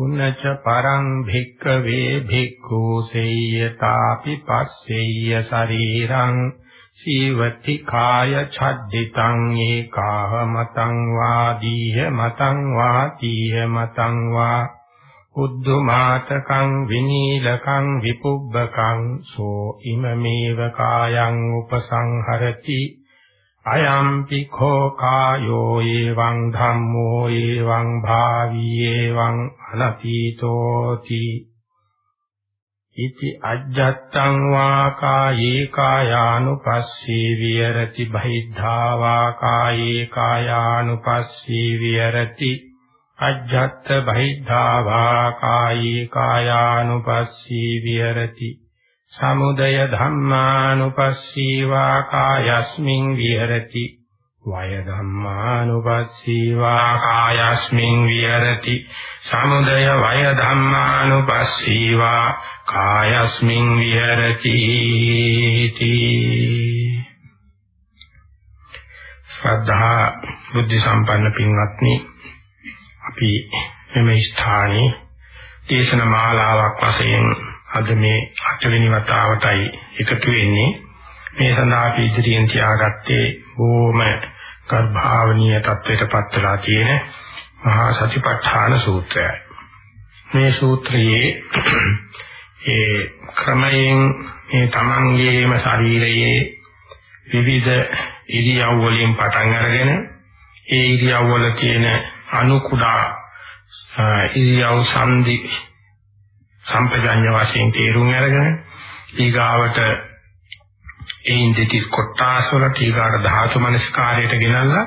පුනච්ච පරං භික්ඛවේ භික්ඛු සේයතාපි පස්සෙය්‍ය ශරීරං සීවති කාය ඡද්දිතං ඒකාහ මතං වාදීහ මතං වාදීහ මතං වා උද්ධමාතකං විනීලකං විපුබ්බකං සෝ ඉමමේව කායං උපසංහරති අයම්පි khෝ කායෝ එවං ධම්මෝ එවං භාවි එවං අනතීතෝති ඉති අජ්ජත්තං වා කායේ කායානුපස්සී විහෙරති බහිද්ධා වා කායේ කායානුපස්සී විහෙරති. අජ්ජත්ත බහිද්ධා වා කායේ කායානුපස්සී විහෙරති. සමුදය ධම්මානුපස්සීවා කායස්මින් විහෙරති. වය ධම්මානුපස්සීවා කායස්මින් විහෙරති. සමුදය වය ධම්මානුපස්සීවා කායස්මින් විහෙරති. ශ්‍රද්ධා බුද්ධ සම්පන්න පින්වත්නි අපි මෙම ස්ථානයේ දේශන මාලාවක් වශයෙන් අද මේ අටවෙනි වතාවටයි එකතු වෙන්නේ. මේ සඳහා අපි ඉදිරියෙන් තියාගත්තේ බොහොම ගර්භාවනීය තත්වයට පත් වෙලා තියෙන මහා සතිපට්ඨාන සූත්‍රයයි. මේ සූත්‍රයේ ඒ ක්‍රමයෙන් මේ තමන්ගේම ශරීරයේ විවිධ ඉරියව් වලින් පටන් අරගෙන ඒ ඉරියව් වල තියෙන අනු කුඩා ඉරියව් සංදි සම්පජඤ්ඤ වශයෙන් තේරුම් අරගෙන ඊගාවට එයින් දෙතිස් කොටාස වල ඊගාට ධාතු මනස්කාරයට ගෙනල්ලා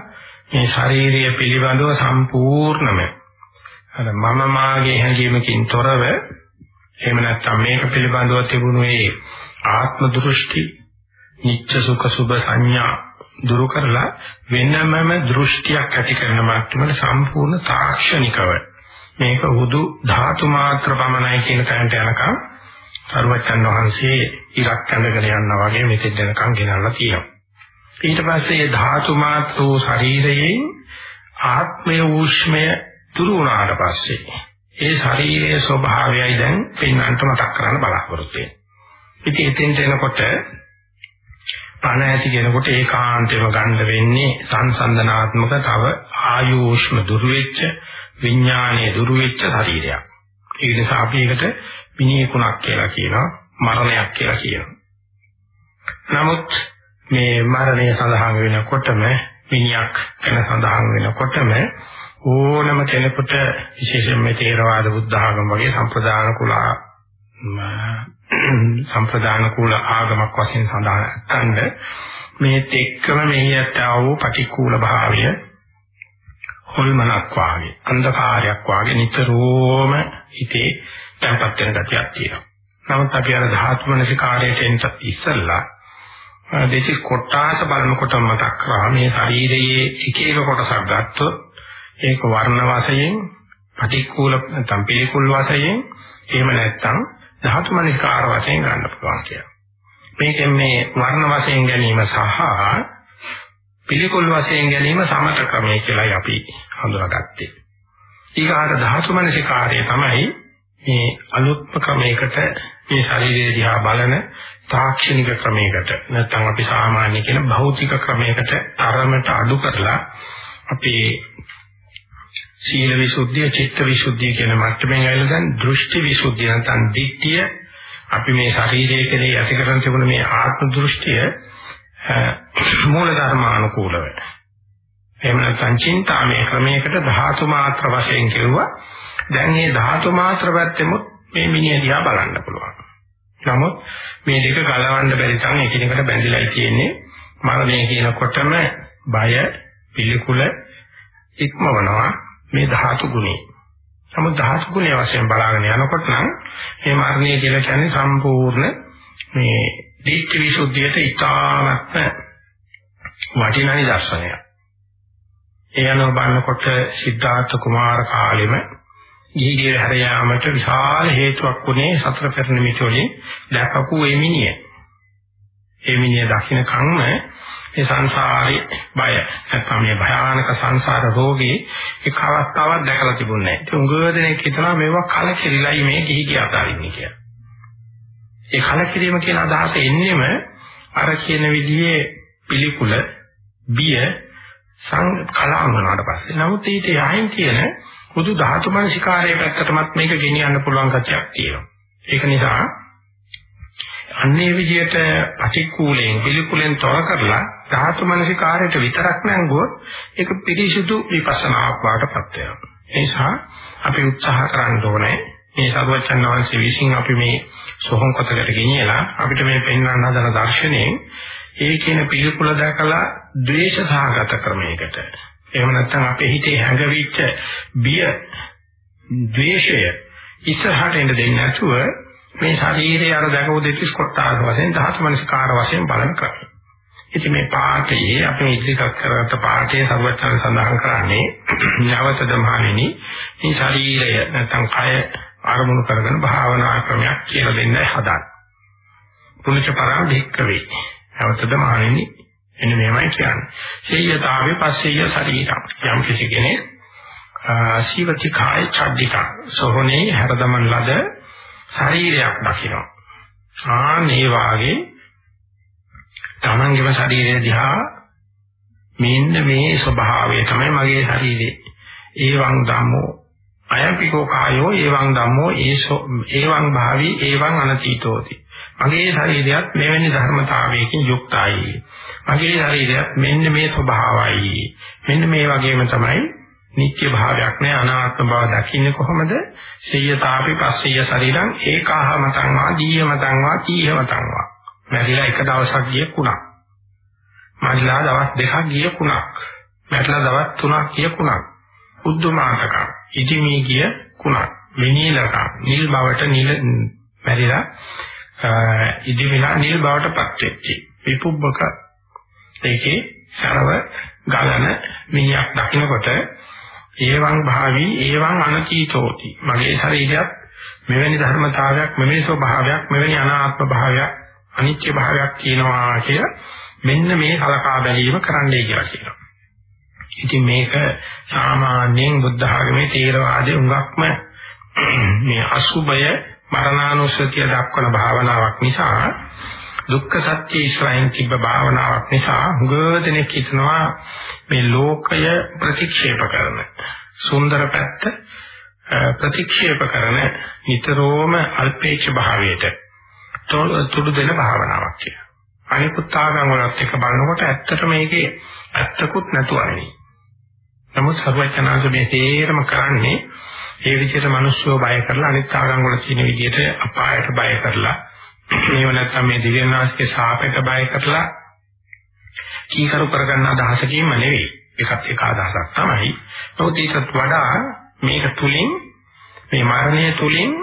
මේ ශාරීරිය පිළිබඳව සම්පූර්ණම අර මම මාගේ හැඟීමකින් තොරව එහෙම නැත්නම් මේක පිළිබඳව තිබුණු ඒ ආත්ම දෘෂ්ටි නිත්‍ය සුඛ සුභ සංඥා දුරු කරලා වෙනමම දෘෂ්ටියක් ඇති කරන මට්ටමට සම්පූර්ණ තාක්ෂණිකව මේක හුදු ධාතු මාත්‍ර පමණයි කියන තැනට යනකම් සර්වචන් වහන්සේ ඉරක් ඇඳගෙන යනවා වගේ මෙතෙන් දෙනකම් ගෙනල්ලා තියෙනවා. ඊට පස්සේ මේ ධාතු මාත්‍ර වූ ශරීරයෙන් ආත්මය ඌෂ්මය දුරු වුණාට පස්සේ ඒ ශරීරයේ ස්වභාවයයි දැන් පින්නන්ට මතක් කරන්න බලාපොරොත්තු වෙන්නේ. ඉතින් එතෙන්ට එනකොට පණ ඇති කෙනෙකුට ඒකාන්තයෙන්ම ගන්න වෙන්නේ සංසන්දනාත්මක තව ආයෝෂ්ම දුරු වෙච්ච විඥානයේ දුරු වෙච්ච ශරීරයක්. ඒ නිසා අපි ඒකට විනීකුණක් කියලා කියනවා මරණයක් කියලා කියනවා. නමුත් මේ මරණය සඳහන් වෙනකොටම විනයක් ගැන සඳහන් වෙනකොටම ඕනම කෙනෙකුට විශේෂයෙන්ම තේරවාද බුද්ධ ආගම වගේ සම්ප්‍රදාන කුල සම්ප්‍රදාන කුල ආගමක් වශයෙන් සඳහන් කරන්නේ මේ තෙක්කම මෙහියට ආවෝ පටික්කුල භාවය හොල්මනක් වාගේ අන්ධකාරයක් වාගේ නිතරම හිතේ තැම්පත් වෙන ගතියක් තියෙනවා. නමුත් අපි අර ධාතු මනසිකාරයට එන්නත් ඉස්සෙල්ලා දෙසි කොටාස බලනකොට මතක් කරා මේ ශරීරයේ එක එක කොටසක් ගත්තොත් ඒක වර්ණ වශයෙන් පටික්කුල නැත්නම් පිළිකුල් වශයෙන් එහෙම නැත්නම් ධාතු මනසිකාර වශයෙන් ගන්න පුළුවන් කියලා. මේකෙන් මේ වර්ණ වශයෙන් ගැනීම සහ පිළිකුල් වශයෙන් ගැනීම සමත ක්‍රමය කියලායි අපි හඳුනාගත්තේ. ඊගාට ධාතු මනසිකාරය තමයි මේ අලුත්ම ක්‍රමයකට මේ ශරීරය දිහා බලන තාක්ෂණික ක්‍රමයකට නැත්නම් අපි සාමාන්‍ය කියන භෞතික ක්‍රමයකට තරමට අඩු කරලා අපේ සීල විසුද්ධිය, චිත්ත විසුද්ධිය කියන මට්ටමින් ඇවිල්ලා දැන් දෘෂ්ටි විසුද්ධිය නැත්නම් දිට්ඨිය අපි මේ ශරීරයේ කෙරේ ඇති කරන් තිබුණ මේ ආත්ම දෘෂ්ටිය මූල ධර්මානුකූලව. එහෙම නැත්නම් චින්තාමය ක්‍රමයකට ධාතු මාත්‍ර වශයෙන් කිව්වා. දැන් මේ ධාතු මාත්‍ර පැත්තෙමුත් මේ මිනිහ දිහා බලන්න පුළුවන්. නමුත් මේ දෙක ගලවන්න බැරි තරම් එකිනෙකට බැඳිලායි තියෙන්නේ. මරණය කියනකොටම බය පිළිකුල ඉක්මවනවා මේ ධාතු ගුණේ. නමුත් ධාතු ගුණය වශයෙන් බලාගෙන යනකොට නම් මේ මරණය කියලා කියන්නේ සම්පූර්ණ මේ දීක්ෂ විසුද්ධියට ඉතාමත්ම වටිනා නිදර්ශනයක්. ඒ අනුව බලනකොට සිද්ධාර්ථ කුමාර කාලෙම ගිහිගේ හැර යාමට විශාල හේතුවක් වුණේ සතර පෙර නිමිති වලින් දැකපු එමිනිය. එමිනිය දකින්න කම්ම මේ සංසාරේ බය නැත්නම් මේ භයානක සංසාර රෝගේ එක් අවස්ථාවක් දැකලා තිබුණේ නැහැ. ඒ උගදෙනෙක් හිතනවා මේවා කලකිරිලයි මේ ගිහි ගිය අතාරින්නේ කියලා. ඒ කලකිරීම කියන අදහස එන්නේම අර කියන විදිහේ පිළිකුල බිය සං කලාම වුණාට පස්සේ. නමුත් ඊට යහින් කියන බුදු ධාතු මනසිකාරයේ පැත්තටමත් මේක ගෙනියන්න පුළුවන් කතියක් තියෙනවා. ඒක නිසා අන්නේ විදිහට අතිකූලයෙන් පිළිකුලෙන් තොර කරලා ධාතු මනසිකාරයට විතරක් නැංගුවොත් ඒක පිරිසිදු විපස්සනාවක් වාටපත් වෙනවා. ඒ නිසා අපි උත්සාහ කරන්න ඕනේ මේ සර්වචන් වහන්සේ විසින් අපි මේ සෝහන් කොටකට ගෙනියලා අපිට මේ පෙන්වන්න හදන දර්ශනයෙන් ඒ කියන පිළිකුල දැකලා ද්වේෂ සහගත ක්‍රමයකට එහෙම නැත්නම් අපේ හිතේ හැඟවිච්ච බිය ද්වේෂය ඉස්සරහට එන්න දෙන්නේ නැතුව මේ ශරීරයේ අර දැකපු දෙතිස් කොටාස වශයෙන් ධාතු මනස්කාර වශයෙන් බලන ක්‍රමය. ඉතින් මේ පාඨයේ අපි ඉදිරිපත් කරගත්ත පාඨයේ සර්වචන් සඳහන් කරන්නේ ඥාවත දමහණෙනි මේ ශරීරය නැත්නම් කය අරමුණු කරගෙන භාවනා ක්‍රමයක් කියලා දෙන්නයි හදන්නේ. පුනිච්ච පරම භික්කවේ. ඥාවත දමහණෙනි එන්න මේමයි කියන්නේ. සේයතාවේ පස්සේය ශරීරම් යම් කිසි කෙනෙක් සීවති කාය චද්දික සෝහනේ හැරදමන් ලද ශරීරයක් දකිනවා. ආ මේ වාගේ තමන්ගේම ශරීරය දිහා මෙන්න මේ ස්වභාවය තමයි මගේ ශරීරේ. ඒවං ධම්මෝ අයම්පිකෝ කායෝ ඒවං ධම්මෝ ඒසෝ ඒවං භාවි ඒවං අනතීතෝති. මගේ ශරීරයත් මෙවැනි ධර්මතාවයකින් යුක්තයි. මගේ ශරීරයත් මෙන්න මේ ස්වභාවයි. මෙන්න මේ වගේම තමයි නිත්‍ය භාවයක් නෑ අනාත්ම බව දකින්නේ කොහොමද? සියයතාපි පස්සීය ශරීරං ඒකාහ මතං වා දීය මතං වා කීහ මතං වා. මැරිලා එක දවසක් ගිය කුණක්. මරිලා දවස් දෙකක් ගිය කුණක්. මැරිලා දවස් තුනක් ගිය කුණක්. උද්දුමාසක ඉදිමී ගිය කුණක්. විනීලක නිල් බවට නිල මැරිලා ඉදිමිලා නිල් බවට පත් වෙච්චි. විපුබ්බක ඒකේ සරව ගලන මිනිහක් දකින්නකොට ඒවං භාවි ඒවං අනතීතෝති මගේ ශරීරයත් මෙවැනි ධර්මතාවයක් මෙවැනි ස්වභාවයක් මෙවැනි අනාත්ම භාවයක් අනිත්‍ය භාවයක් කියනවා කිය මෙන්න මේ කලකා බැලීම කරන්නයි කියලා කියනවා. ඉතින් මේක සාමාන්‍යයෙන් බුද්ධ ආගමේ තේරවාදයේ උඟක්ම මේ අසුබය මරණානුස්සතිය දක්වන භාවනාවක් නිසා දුක්ඛ සත්‍ය ඉස්රායින් තිබ්බ භාවනාවක් නිසා හුඟදෙනෙක් හිතනවා මේ ලෝකය ප්‍රතික්ෂේප කරන සුන්දර පැත්ත ප්‍රතික්ෂේප කරන නිතරම අල්පේච්ඡ භාවයට තුඩු දෙන භාවනාවක් කියලා. අනිකුත් ආගම් වලත් එක බලනකොට ඇත්තට මේකේ ඇත්තකුත් නැතුව නෙවෙයි. නමුත් සර්වඥාන්ස මේ තේරම කරන්නේ ඒ විදිහට මිනිස්සුව බය කරලා අනිත් ආගම් වල තියෙන විදිහට අපායට බය කරලා මේව නැත්තම් මේ දිව්‍යනාශකේ ශාපයට බය කරලා කීකරු කරගන්න අදහසකින්ම නෙවෙයි. ඒකත් එක අදහසක් තමයි. නමුත් ඒකත් වඩා මේක තුලින් මේ මරණය තුලින්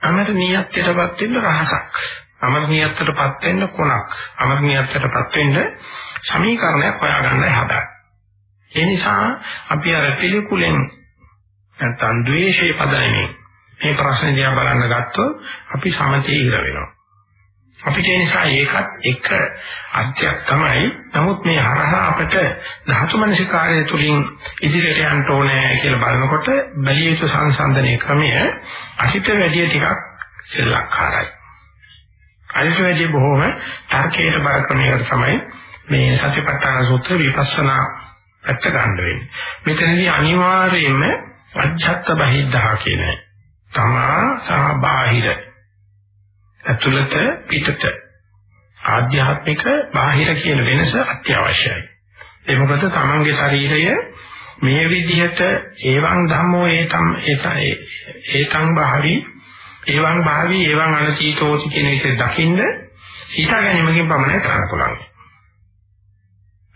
අමරණීයත්වයටපත් වෙන්න රහසක්. අමරණීයත්වයටපත් වෙන්න කොනක්. අමරණීයත්වයටපත් වෙන්න සමීකරණයක් හොයාගන්නයි හදන්නේ. ඒ නිසා අපි අර පිළිකුලෙන් නැත්තම් ද්වේෂයේ පදනමින් මේ ප්‍රශ්නේ දිහා බලන්න ගත්තොත් අපි සමතේ ඉර වෙනවා. අපිට ඒ නිසා ඒකත් එක අධ්‍යයක් තමයි. නමුත් මේ හරහා අපිට ධාතු මනසිකාරය තුළින් ඉදිරියට යන්න ඕනේ කියලා බලනකොට බැලිය යුතු සංසන්දනයේ ක්‍රමය අහිත වැඩි ටිකක් සෙල්ලක්කාරයි. අනිත් වැඩි බොහොම තර්කයට බර ක්‍රමයකට තමයි මේ සතිපට්ඨාන සූත්‍ර විපස්සනා පැත්ත ගන්න වෙන්නේ. මෙතනදී අනිවාර්යයෙන්ම අජ්ජත් බහිද්ධා කියන තමා සහ බාහිර ඇතුළත පිටත ආධ්‍යාත්මික බාහිර කියන වෙනස අත්‍යවශ්‍යයි. ඒ මොකද තමන්ගේ ශරීරය මේ විදිහට ඒවං ධම්මෝ ඒතම් ඒතං භාවි ඒවං භාවි ඒවං අනතීතෝති කියන එක දකින්න හිතා ගැනීමකින් පමණයි කරන්න පුළුවන්.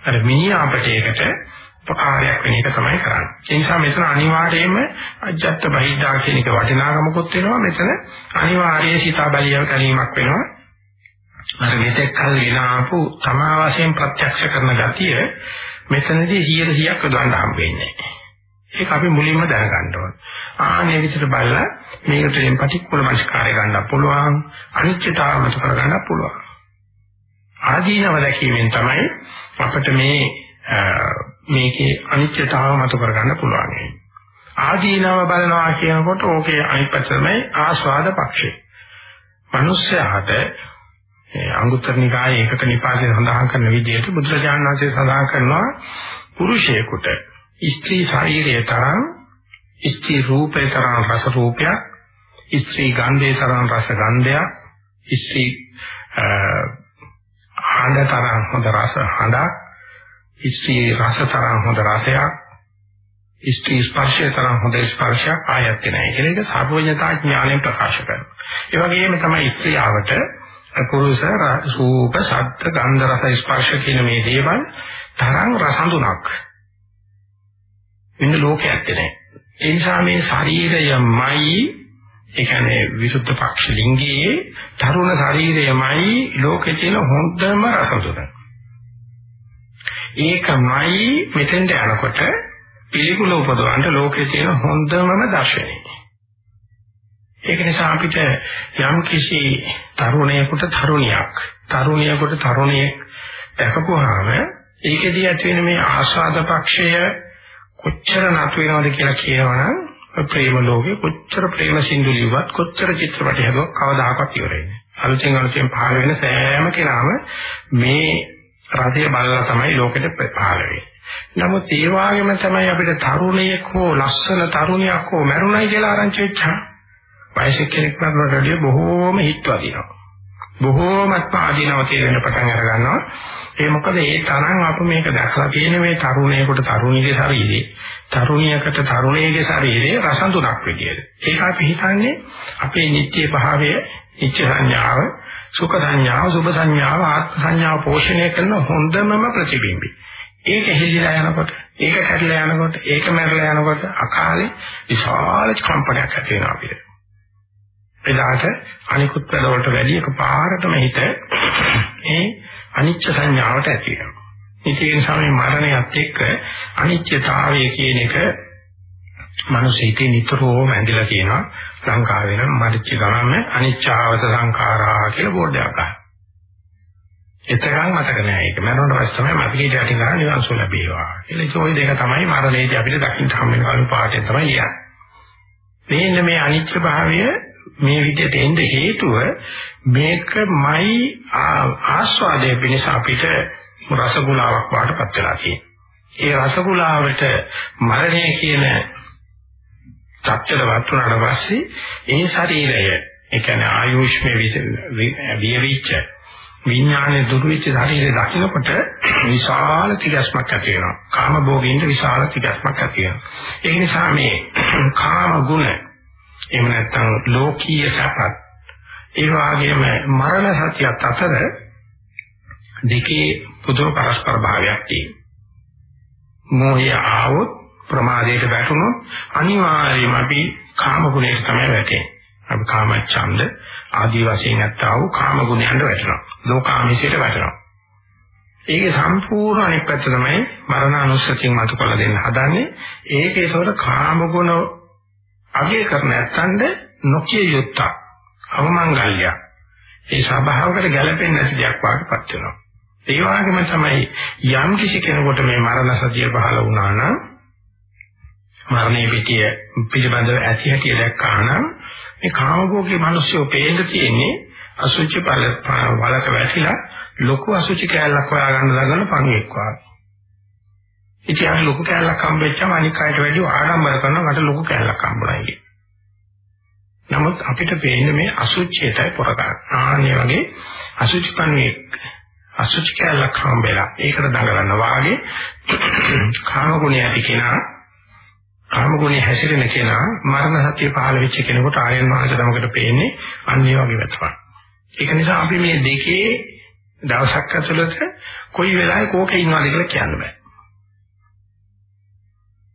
අර මිනිහ අපට ඒකට උපකාරයක් වෙන එක තමයි කරන්නේ. ඒ නිසා මෙතන අනිවාර්යයෙන්ම අජත්ත බහිද්දා කියන එක වටිනාකමකුත් වෙනවා. මෙතන අනිවාර්යයෙන් සිතා බැලියව ගැනීමක් වෙනවා. අර මෙතෙක් කල් ගෙන ආපු තමා වශයෙන් ප්‍රත්‍යක්ෂ කරන ගතිය මෙතනදී 100%ක් යොදවන්න හම්බෙන්නේ නැහැ. ඒක අපි මුලින්ම දැනගන්න ඕන. ආනේ විදිහට බලලා මේකටෙන් ප්‍රතිකූල මනස්කාරය ගන්න පුළුවන්, අනිත්‍යතාව මත කරගන්න පුළුවන්. ආදීනව දැකීමෙන් තමයි අපිට මේ මේකේ අනිත්‍යතාව මත කරගන්න පුළුවන්. ආදීනව බලනවා කියනකොට ඕකේ අනිත් පැත්ත තමයි ආස්වාද පක්ෂය. මිනිස්යාට අංගුත්තර නිකායේ ඒකක නිපාතේ සඳහන් කරන විදිහට බුදුරජාණන් වහන්සේ සඳහන් කරනවා පුරුෂයෙකුට ස්ත්‍රී ශරීරය තරම් ස්ත්‍රී රූපේ තරම් රස රූපයක් ස්ත්‍රී ගන්ධේ තරම් රස ගන්ධයක් ස්ත්‍රී හඬ තරම් හොඳ රස හඬක් ස්ත්‍රී රස තරම් හොඳ රසයක් ස්ත්‍රී ස්පර්ශය තරම් හොඳ ස්පර්ශයක් ආයත් නැහැ කියන එක සර්වඥතා ඥාණයෙන් ප්‍රකාශ කරනවා. ඒ වගේම තමයි ස්ත්‍රියවට පුරුෂ රූප, ශබ්ද, ගන්ධ, රස, ස්පර්ශ කියන මේ දේවල් තරම් රසඳුනක් වෙන ලෝකයක් නැහැ. ඒ නිසා මේ ශරීරයමයි ඒ කියන්නේ විසුද්ධ පක්ෂ ලිංගයේ තරුණ ශරීරයමයි ලෝකේ තියෙන හොඳම රසඳුන. ඒකමයි මෙතෙන්ට යනකොට පිළිකුල උපදවන්න ලෝකේ තියෙන හොඳම දර්ශනය. ඒක නිසා අපිට යම් කිසි තරුණයෙකුට තරුණියක් තරුණියෙකුට තරුණියෙක් දැකපුවාම ඒකෙදී ඇති වෙන මේ ආස්වාද පක්ෂය කොච්චර නතු වෙනවද කියලා කියනවනම් ප්‍රේම ලෝකේ කොච්චර ප්‍රේම සින්දු ලියුවත් කොච්චර චිත්‍රපටි හදුවක් කවදාකවත් ඉවර වෙන්නේ. අලුතෙන් අලුතෙන් පහළ වෙන සෑම කෙනාම මේ රසය බලලා තමයි ලෝකෙට පහළ වෙන්නේ. නමුත් ඒ වගේම තමයි අපිට තරුණයෙක් හෝ ලස්සන තරුණියක් හෝ මරුණයි කියලා ආරංචි වෙච්චා. වයසක කෙනෙක් වගේ බොහෝම හිට වදිනවා. බොහෝමත් ආදීනව තේරෙන පටන් අර ගන්නවා. ඒ මොකද ඒ තරම් අප මේක දැකලා තියෙන මේ තරුණයෙකුට තරුණියගේ ශරීරේ තරුණියකට තරුණියගේ ශරීරේ රසඳුනක් විදියට. ඒක අපි හිතන්නේ අපේ නිත්‍ය භාවය, නිත්‍ය සංඥාව, සුඛ සංඥාව, සුභ සංඥාව, ආත්ම සංඥාව පෝෂණය කරන හොඳමම ප්‍රතිබිම්බි. ඒක හෙලිලා යනකොට, ඒක කැඩලා යනකොට, ඒක මැරලා යනකොට අකාලේ විශාල කම්පනයක් ඇති වෙනවා අපිට. එදාට අනිකුත් වලට වැඩි එකපාරටම හිත ඒ අනිච්ච සංඥාවට ඇති වෙනවා. ඉතින් සමේ මරණයත් එක්ක අනිත්‍යතාවය කියන එක මනුස්ස හිතේ නිතරම ඇඳලා තියෙනවා. ලංකාවේ නම් මරිච්ච ගමම අනිච්චාවත සංඛාරා කියලා බෝඩ් එකක් ගන්නවා. එතරම් මතක නෑ ඒක. මරණයට පස්සේ තමයි මතකයේ යටින් ගන්න නිවන් සුව ලැබේවා. කියලා ඒ දෙක තමයි මරණයේදී අපිට දකින්න හම් වෙන කරුණු පාඩයෙන් තමයි ලියන්නේ. මේන්න මේ අනිත්‍ය භාවය මේ විදිහට එන්න හේතුව මේකමයි ආස්වාදයේ පිණිස අපිට රසගුණාවක් වාටපත් වෙලා තියෙන්නේ. ඒ රසගුණාවට මරණය කියන චක්‍රවත් වුණාට පස්සේ ඒ ශරීරය ඒ කියන්නේ ආයුෂ්මේ විවිච්ච විඥානයේ දුර්විච්ච ශරීරය දකින්නකොට විශාල තිගස්මක් ඇති වෙනවා. කාම භෝගින්ද විශාල තිගස්මක් ඇති වෙනවා. ඒ නිසා මේ කාම ගුණ එහෙම නැත්නම් ලෝකීය සැපත් ඒ වගේම මරණ සත්‍යත් අතර දෙකේ පුදුම පරස්පර භාවයක් තියෙනවා. මොහය ආවොත් ප්‍රමාදයට වැටුණොත් අනිවාර්යයෙන්ම අපි කාම ගුණයට තමයි වැටෙන්නේ. අපි කාම ඡන්ද ආදී වශයෙන් නැත්තා වූ කාම ගුණයන්ට වැටෙනවා. ලෝකාමිෂයට වැටෙනවා. ඒකේ සම්පූර්ණ අනිත් පැත්ත තමයි මරණානුස්සතියෙන් මතු කළ දෙන්න හදන්නේ. ඒකේ ඒකට කාම ගුණ අගය කරන නැත්තඳ නොකිය යුත්තා අවමංගල්‍ය ඒ ස්වභාවකට ගැළපෙන්නේ නැති දෙයක් වාටපත් වෙනවා ඒ වගේම තමයි යම් කිසි කෙනෙකුට මේ මරණ සතිය පහළ වුණා නම් මරණය පිටිය පිළිබඳව ඇති හැටි දැක්කා නම් මේ කාමභෝගී මිනිස්සු පේන්න තියෙන්නේ අසුචි බල වලක වැටිලා ලොකු අසුචි කෑල්ලක් හොයාගන්න දඟන පණුවෙක් වගේ. ඉතින් ලොකු කෑල්ලක් හම්බෙච්චම අනික් අයට වැඩිව ආඩම්බර කරනවා මට ලොකු කෑල්ලක් හම්බුණා කියලා. නමුත් අපිට පේන්නේ මේ අසුචියටයි පොරකරන. ආන්නේ වගේ අසුචි පණුවෙක් අසුචි කෑල්ලක් හම්බෙලා ඒකට දඟලන වාගේ කාම ගුණය ඇති කෙනා කාම ගුණය හැසිරෙන කෙනා මරණ සත්‍ය පහළ වෙච්ච කෙනෙකුට ආයන් වහන්සේ තමකට පේන්නේ අන්නේ වගේ වැටපක්. ඒක නිසා අපි මේ දෙකේ දවසක් ඇතුළත කොයි වෙලාවෙ කෝකේ ඉන්නවද කියලා කියන්න බෑ.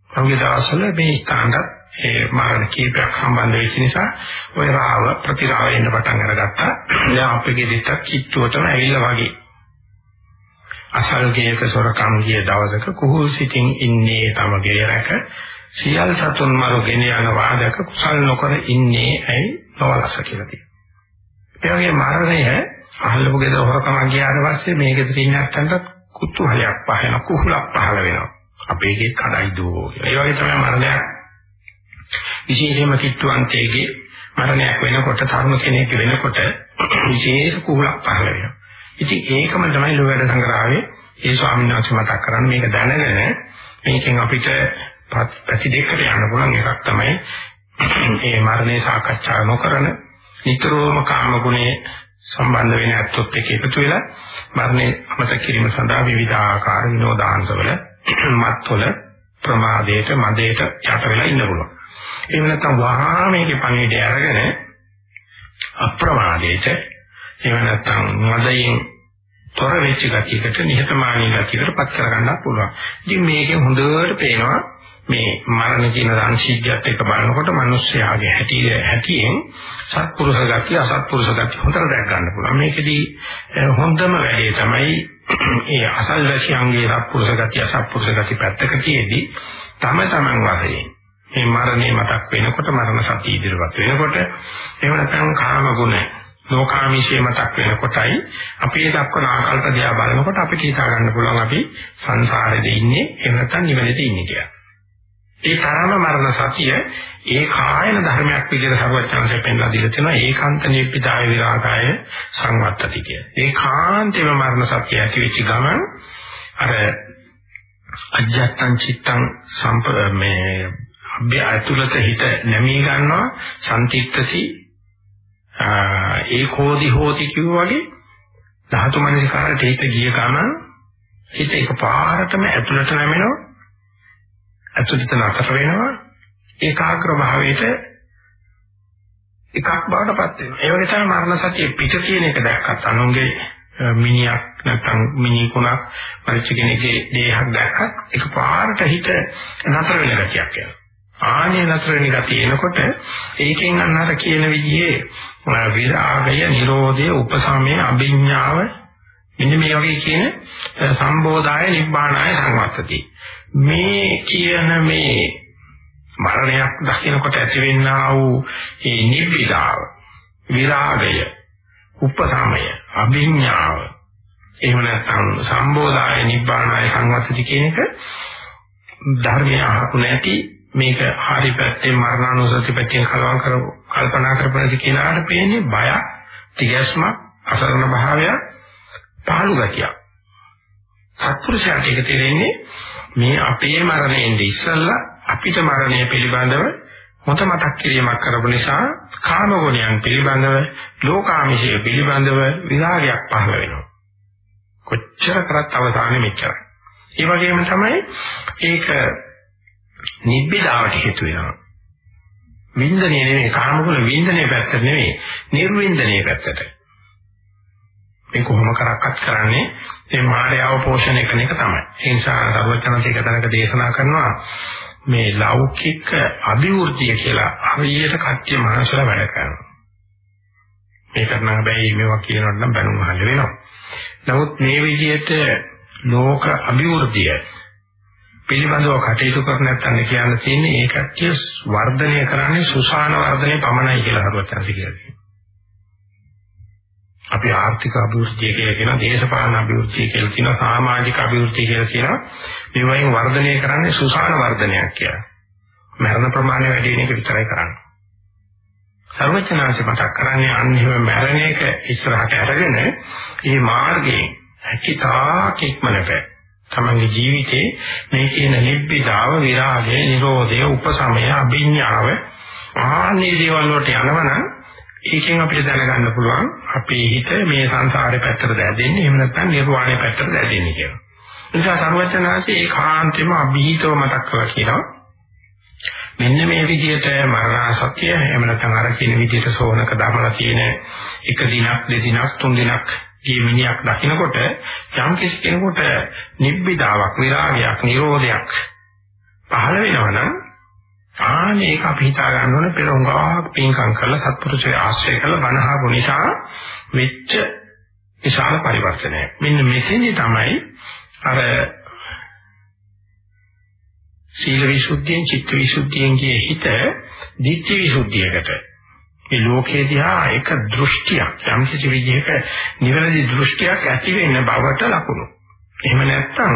පහුගිය දවස්වල මේ ස්ථානත් ඒ මරණ කීපයක් සම්බන්ධ වෙච්ච නිසා ওই රාව ප්‍රතිරාව එන්න පටන් අරගත්තා. දැන් අපේ දෙත්තක් කිට්ටුවටම ඇවිල්ලා වගේ. අසල්ගේක සොරකම් ගිය දවසක කුහුල් සිටින් ඉන්නේ තම ගේ රැක සියල් සතුන් මරු ගෙන යන වාදක කුසල් නොකර ඉන්නේ ඇයි නවලස කියලා තියෙනවා. ඒ වගේ මරණය අහලපු ගෙදර හොරකම ගියාට පස්සේ මේ ගෙදර ඉන්න අත්තන්ට කුතුහලයක් පහළ කුහුලක් පහළ වෙනවා. අපේ ගේ කඩයි දෝ. ඒ වගේ තමයි මරණයක් විශේෂයෙන්ම කිට්ටුවන්තයේගේ මරණයක් වෙනකොට තරුණ කෙනෙක් වෙනකොට විශේෂ කුහුලක් පහළ වෙනවා. ඉතින් ඒකම තමයි ලෝවැඩ සංග්‍රහයේ ඒ ස්වාමීන් වහන්සේ මතක් කරන්නේ මේක දැනගෙන මේකෙන් අපිට පැති දෙකකට යන්න පුළුවන් එකක් තමයි මේ මරණය සාකච්ඡා නොකරන නිතරම කාම ගුණයේ සම්බන්ධ වෙන ඇත්තොත් එක්ක එකතු වෙලා මරණය අමතක කිරීම සඳහා විවිධ ආකාර විනෝදාංශවල මත්වල ප්‍රමාදයට මදයට යට වෙලා ඉන්න පුළුවන්. එහෙම නැත්නම් වහා මේකේ පණිවිඩය අරගෙන අප්‍රමාදයට එහෙම නැත්නම් මදයෙන් තොර වෙච්ච ගතියකට නිහතමානී ගතියකට පත් කරගන්න පුළුවන්. ඉතින් මේකෙන් හොඳට පේනවා මේ මරණ කියන සංසිද්ධියත් එක්ක බලනකොට මිනිස්යාගේ හැටි හැටියෙන් සත්පුරුෂ ගතිය අසත්පුරුෂ ගතිය හොඳට දැක් ගන්න පුළුවන්. මේකෙදී හොඳම වැඩේ තමයි ඒ අසල්වැසියන්ගේ සත්පුරුෂ ගතිය අසත්පුරුෂ ගතිය පැත්තක තියේදී තම තමන් වශයෙන් මේ මරණය මතක් වෙනකොට මරණ සතිය ඉදිරියට වෙනකොට එහෙම නැත්නම් කාම ගුණ ලෝකාමිෂේ මතක් වෙනකොටයි අපි ඒ දක්වන ආකල්ප දිහා බලනකොට අපිට හිතා ගන්න පුළුවන් අපි සංසාරෙද ඉන්නේ එහෙම නැත්නම් නිවනේද ඉන්නේ කියලා. ඒ තරම මරණ සතිය ඒ කායන ධර්මයක් විදිහට සර්වඥාන්සේ පෙන්ලා දීලා තියෙනවා. ඒකාන්ත නිප්පිතාය විරාගාය සංවත්තති කිය. ඒකාන්තේම මරණ සතිය ඇති වෙච්ච ගමන් අර අජත්තං චිත්තං සම්ප මේ අභ්‍ය අතුලත හිත නැමී ගන්නවා. සම්තිත්‍තසි ඒකෝදි හෝති කිව්වා වගේ ධාතු මනසිකාරට හිත ගිය ගමන් හිත එකපාරටම ඇතුළට නැමෙනවා. ඇතුළත නතර වෙනවා ඒකාග්‍ර භාවයට එකක් බවට පත් වෙනවා. ඒ වගේ තමයි මරණ සතිය පිට තියෙන එක දැක්කත් අනුන්ගේ මිනියක් නැත්නම් මිනිකුණක් පරිච්ඡ කෙනෙක්ගේ දේහයක් දැක්කත් එකපාරට හිත නතර වෙන ගතියක් එනවා. ආනේ නතර වෙන ගතිය එනකොට ඒකෙන් අන්නතර කියන විදිහේ විරාගය, නිරෝධය, උපසමය, අභිඥාව මෙන්න මේ වගේ කියන සම්බෝධාය නිබ්බානාය සංවත්තති. මේ කියන මේ මරණයක් දකිනකොට ඇතිවෙනා වූ ඒ නිබ්බිදාව විරාගය උපසමය අභිඥාව එහෙම නැත්නම් සම්බෝධාය නිබ්බානාය සංවත්තති කියන එක ධර්මය අහු නැති මේක හරි පැත්තේ මරණානුසති පැත්තෙන් කලවම් කර කල්පනා කරපනදි කියලාට පේන්නේ බය, තිගැස්ම, අසරණ භාවය, පහළු ගතිය. සත්පුරුෂයාට ඒක තේරෙන්නේ මේ අපේ මරණයෙන් ඉස්සෙල්ලා අපිට මරණය පිළිබඳව හොත මතක් කිරීමක් කරපු නිසා කාම ගුණයන් පිළිබඳව ලෝකාමිෂය පිළිබඳව විරාගයක් පහළ වෙනවා. කොච්චර කරත් අවසානයේ මෙච්චරයි. ඒ වගේම තමයි ඒක නිබ්බිදාවට හේතු වෙනවා. වින්දනය නෙමෙයි කාම ගුණ වින්දනයේ පැත්ත නෙමෙයි නිර්වින්දනයේ පැත්තට. මේ කොහොම කරක්වත් කරන්නේ මේ මායාව පෝෂණය කරන එක තමයි. ඒ නිසා සර්වඥාන්සේ කතරක දේශනා කරනවා මේ ලෞකික අභිවෘද්ධිය කියලා හරියට කච්චි මනසල වැඩ කරනවා. මේ කරන හැබැයි මේවා කියනකොට නම් බැනුම් අහන්න වෙනවා. නමුත් මේ විදිහට ලෝක අභිවෘද්ධිය පිළිබඳව කටයුතු කර නැත්නම් කියන්න තියෙන්නේ ඒකත් වර්ධනය කරන්නේ සුසාන වර්ධනය පමණයි කියලා හරුවත් කියලා. අපි ආර්ථික අභිවෘද්ධිය කියලා කියනවා දේශපාලන අභිවෘද්ධිය කියලා කියනවා සමාජික අභිවෘද්ධිය කියලා කියනවා මේවායින් වර්ධනය කරන්නේ සුසාන වර්ධනයක් කියලා. මරණ ප්‍රමාණය වැඩි වෙන එක විතරයි කරන්නේ. සර්වචනාංශ මතක් කරන්නේ අන්හිම මරණ එක ඉස්සරහට අරගෙන මේ මාර්ගයේ හැකිතාක් ඉක්මනට තමන්ගේ ජීවිතේ මේ කියන නිබ්බිදාව විරාගය නිරෝධය උපසමය අභිඥාව ආන්නේ දේවල් වලට යනවනම් ඒකෙන් අපිට දැනගන්න පුළුවන් අපේ හිත මේ සංසාරේ පැත්තට දැදෙන්නේ එහෙම නැත්නම් නිර්වාණය පැත්තට දැදෙන්නේ කියලා. ඒ නිසා සර්වචනාංශේ ඒකාන්තෙම අභීතව මතක් කරලා කියනවා. මෙන්න මේ විදිහට මරණාසක්‍ය එහෙම නැත්නම් අර කියන විදිහට සෝනක දමලා තියෙන එක දිනක් දෙදිනක් තුන් දිනක් ජීවිනියක් දකිනකොට යම් කිසි කෙනෙකුට නිබ්බිදාවක් විරාගයක් නිරෝධයක් පහළ වෙනවා නම් ආනේ ඒක අපි හිතා ගන්න ඕනේ පෙර උඟාවක් පින්කම් කරලා සත්පුරුෂය ආශ්‍රය කරලා බණහාපු නිසා වෙච්ච විශාල පරිවර්තනයක්. මෙන්න මෙතෙන්දි තමයි අර සීල විසුද්ධියෙන් චිත්ත විසුද්ධියෙන් කිය හිත දිට්ඨි විසුද්ධියකට මේ ලෝකේ දිහා එක දෘෂ්ටියක් යම් කිසි විදිහක නිවැරදි දෘෂ්ටියක් ඇති වෙන්න බවට ලකුණු. එහෙම නැත්නම්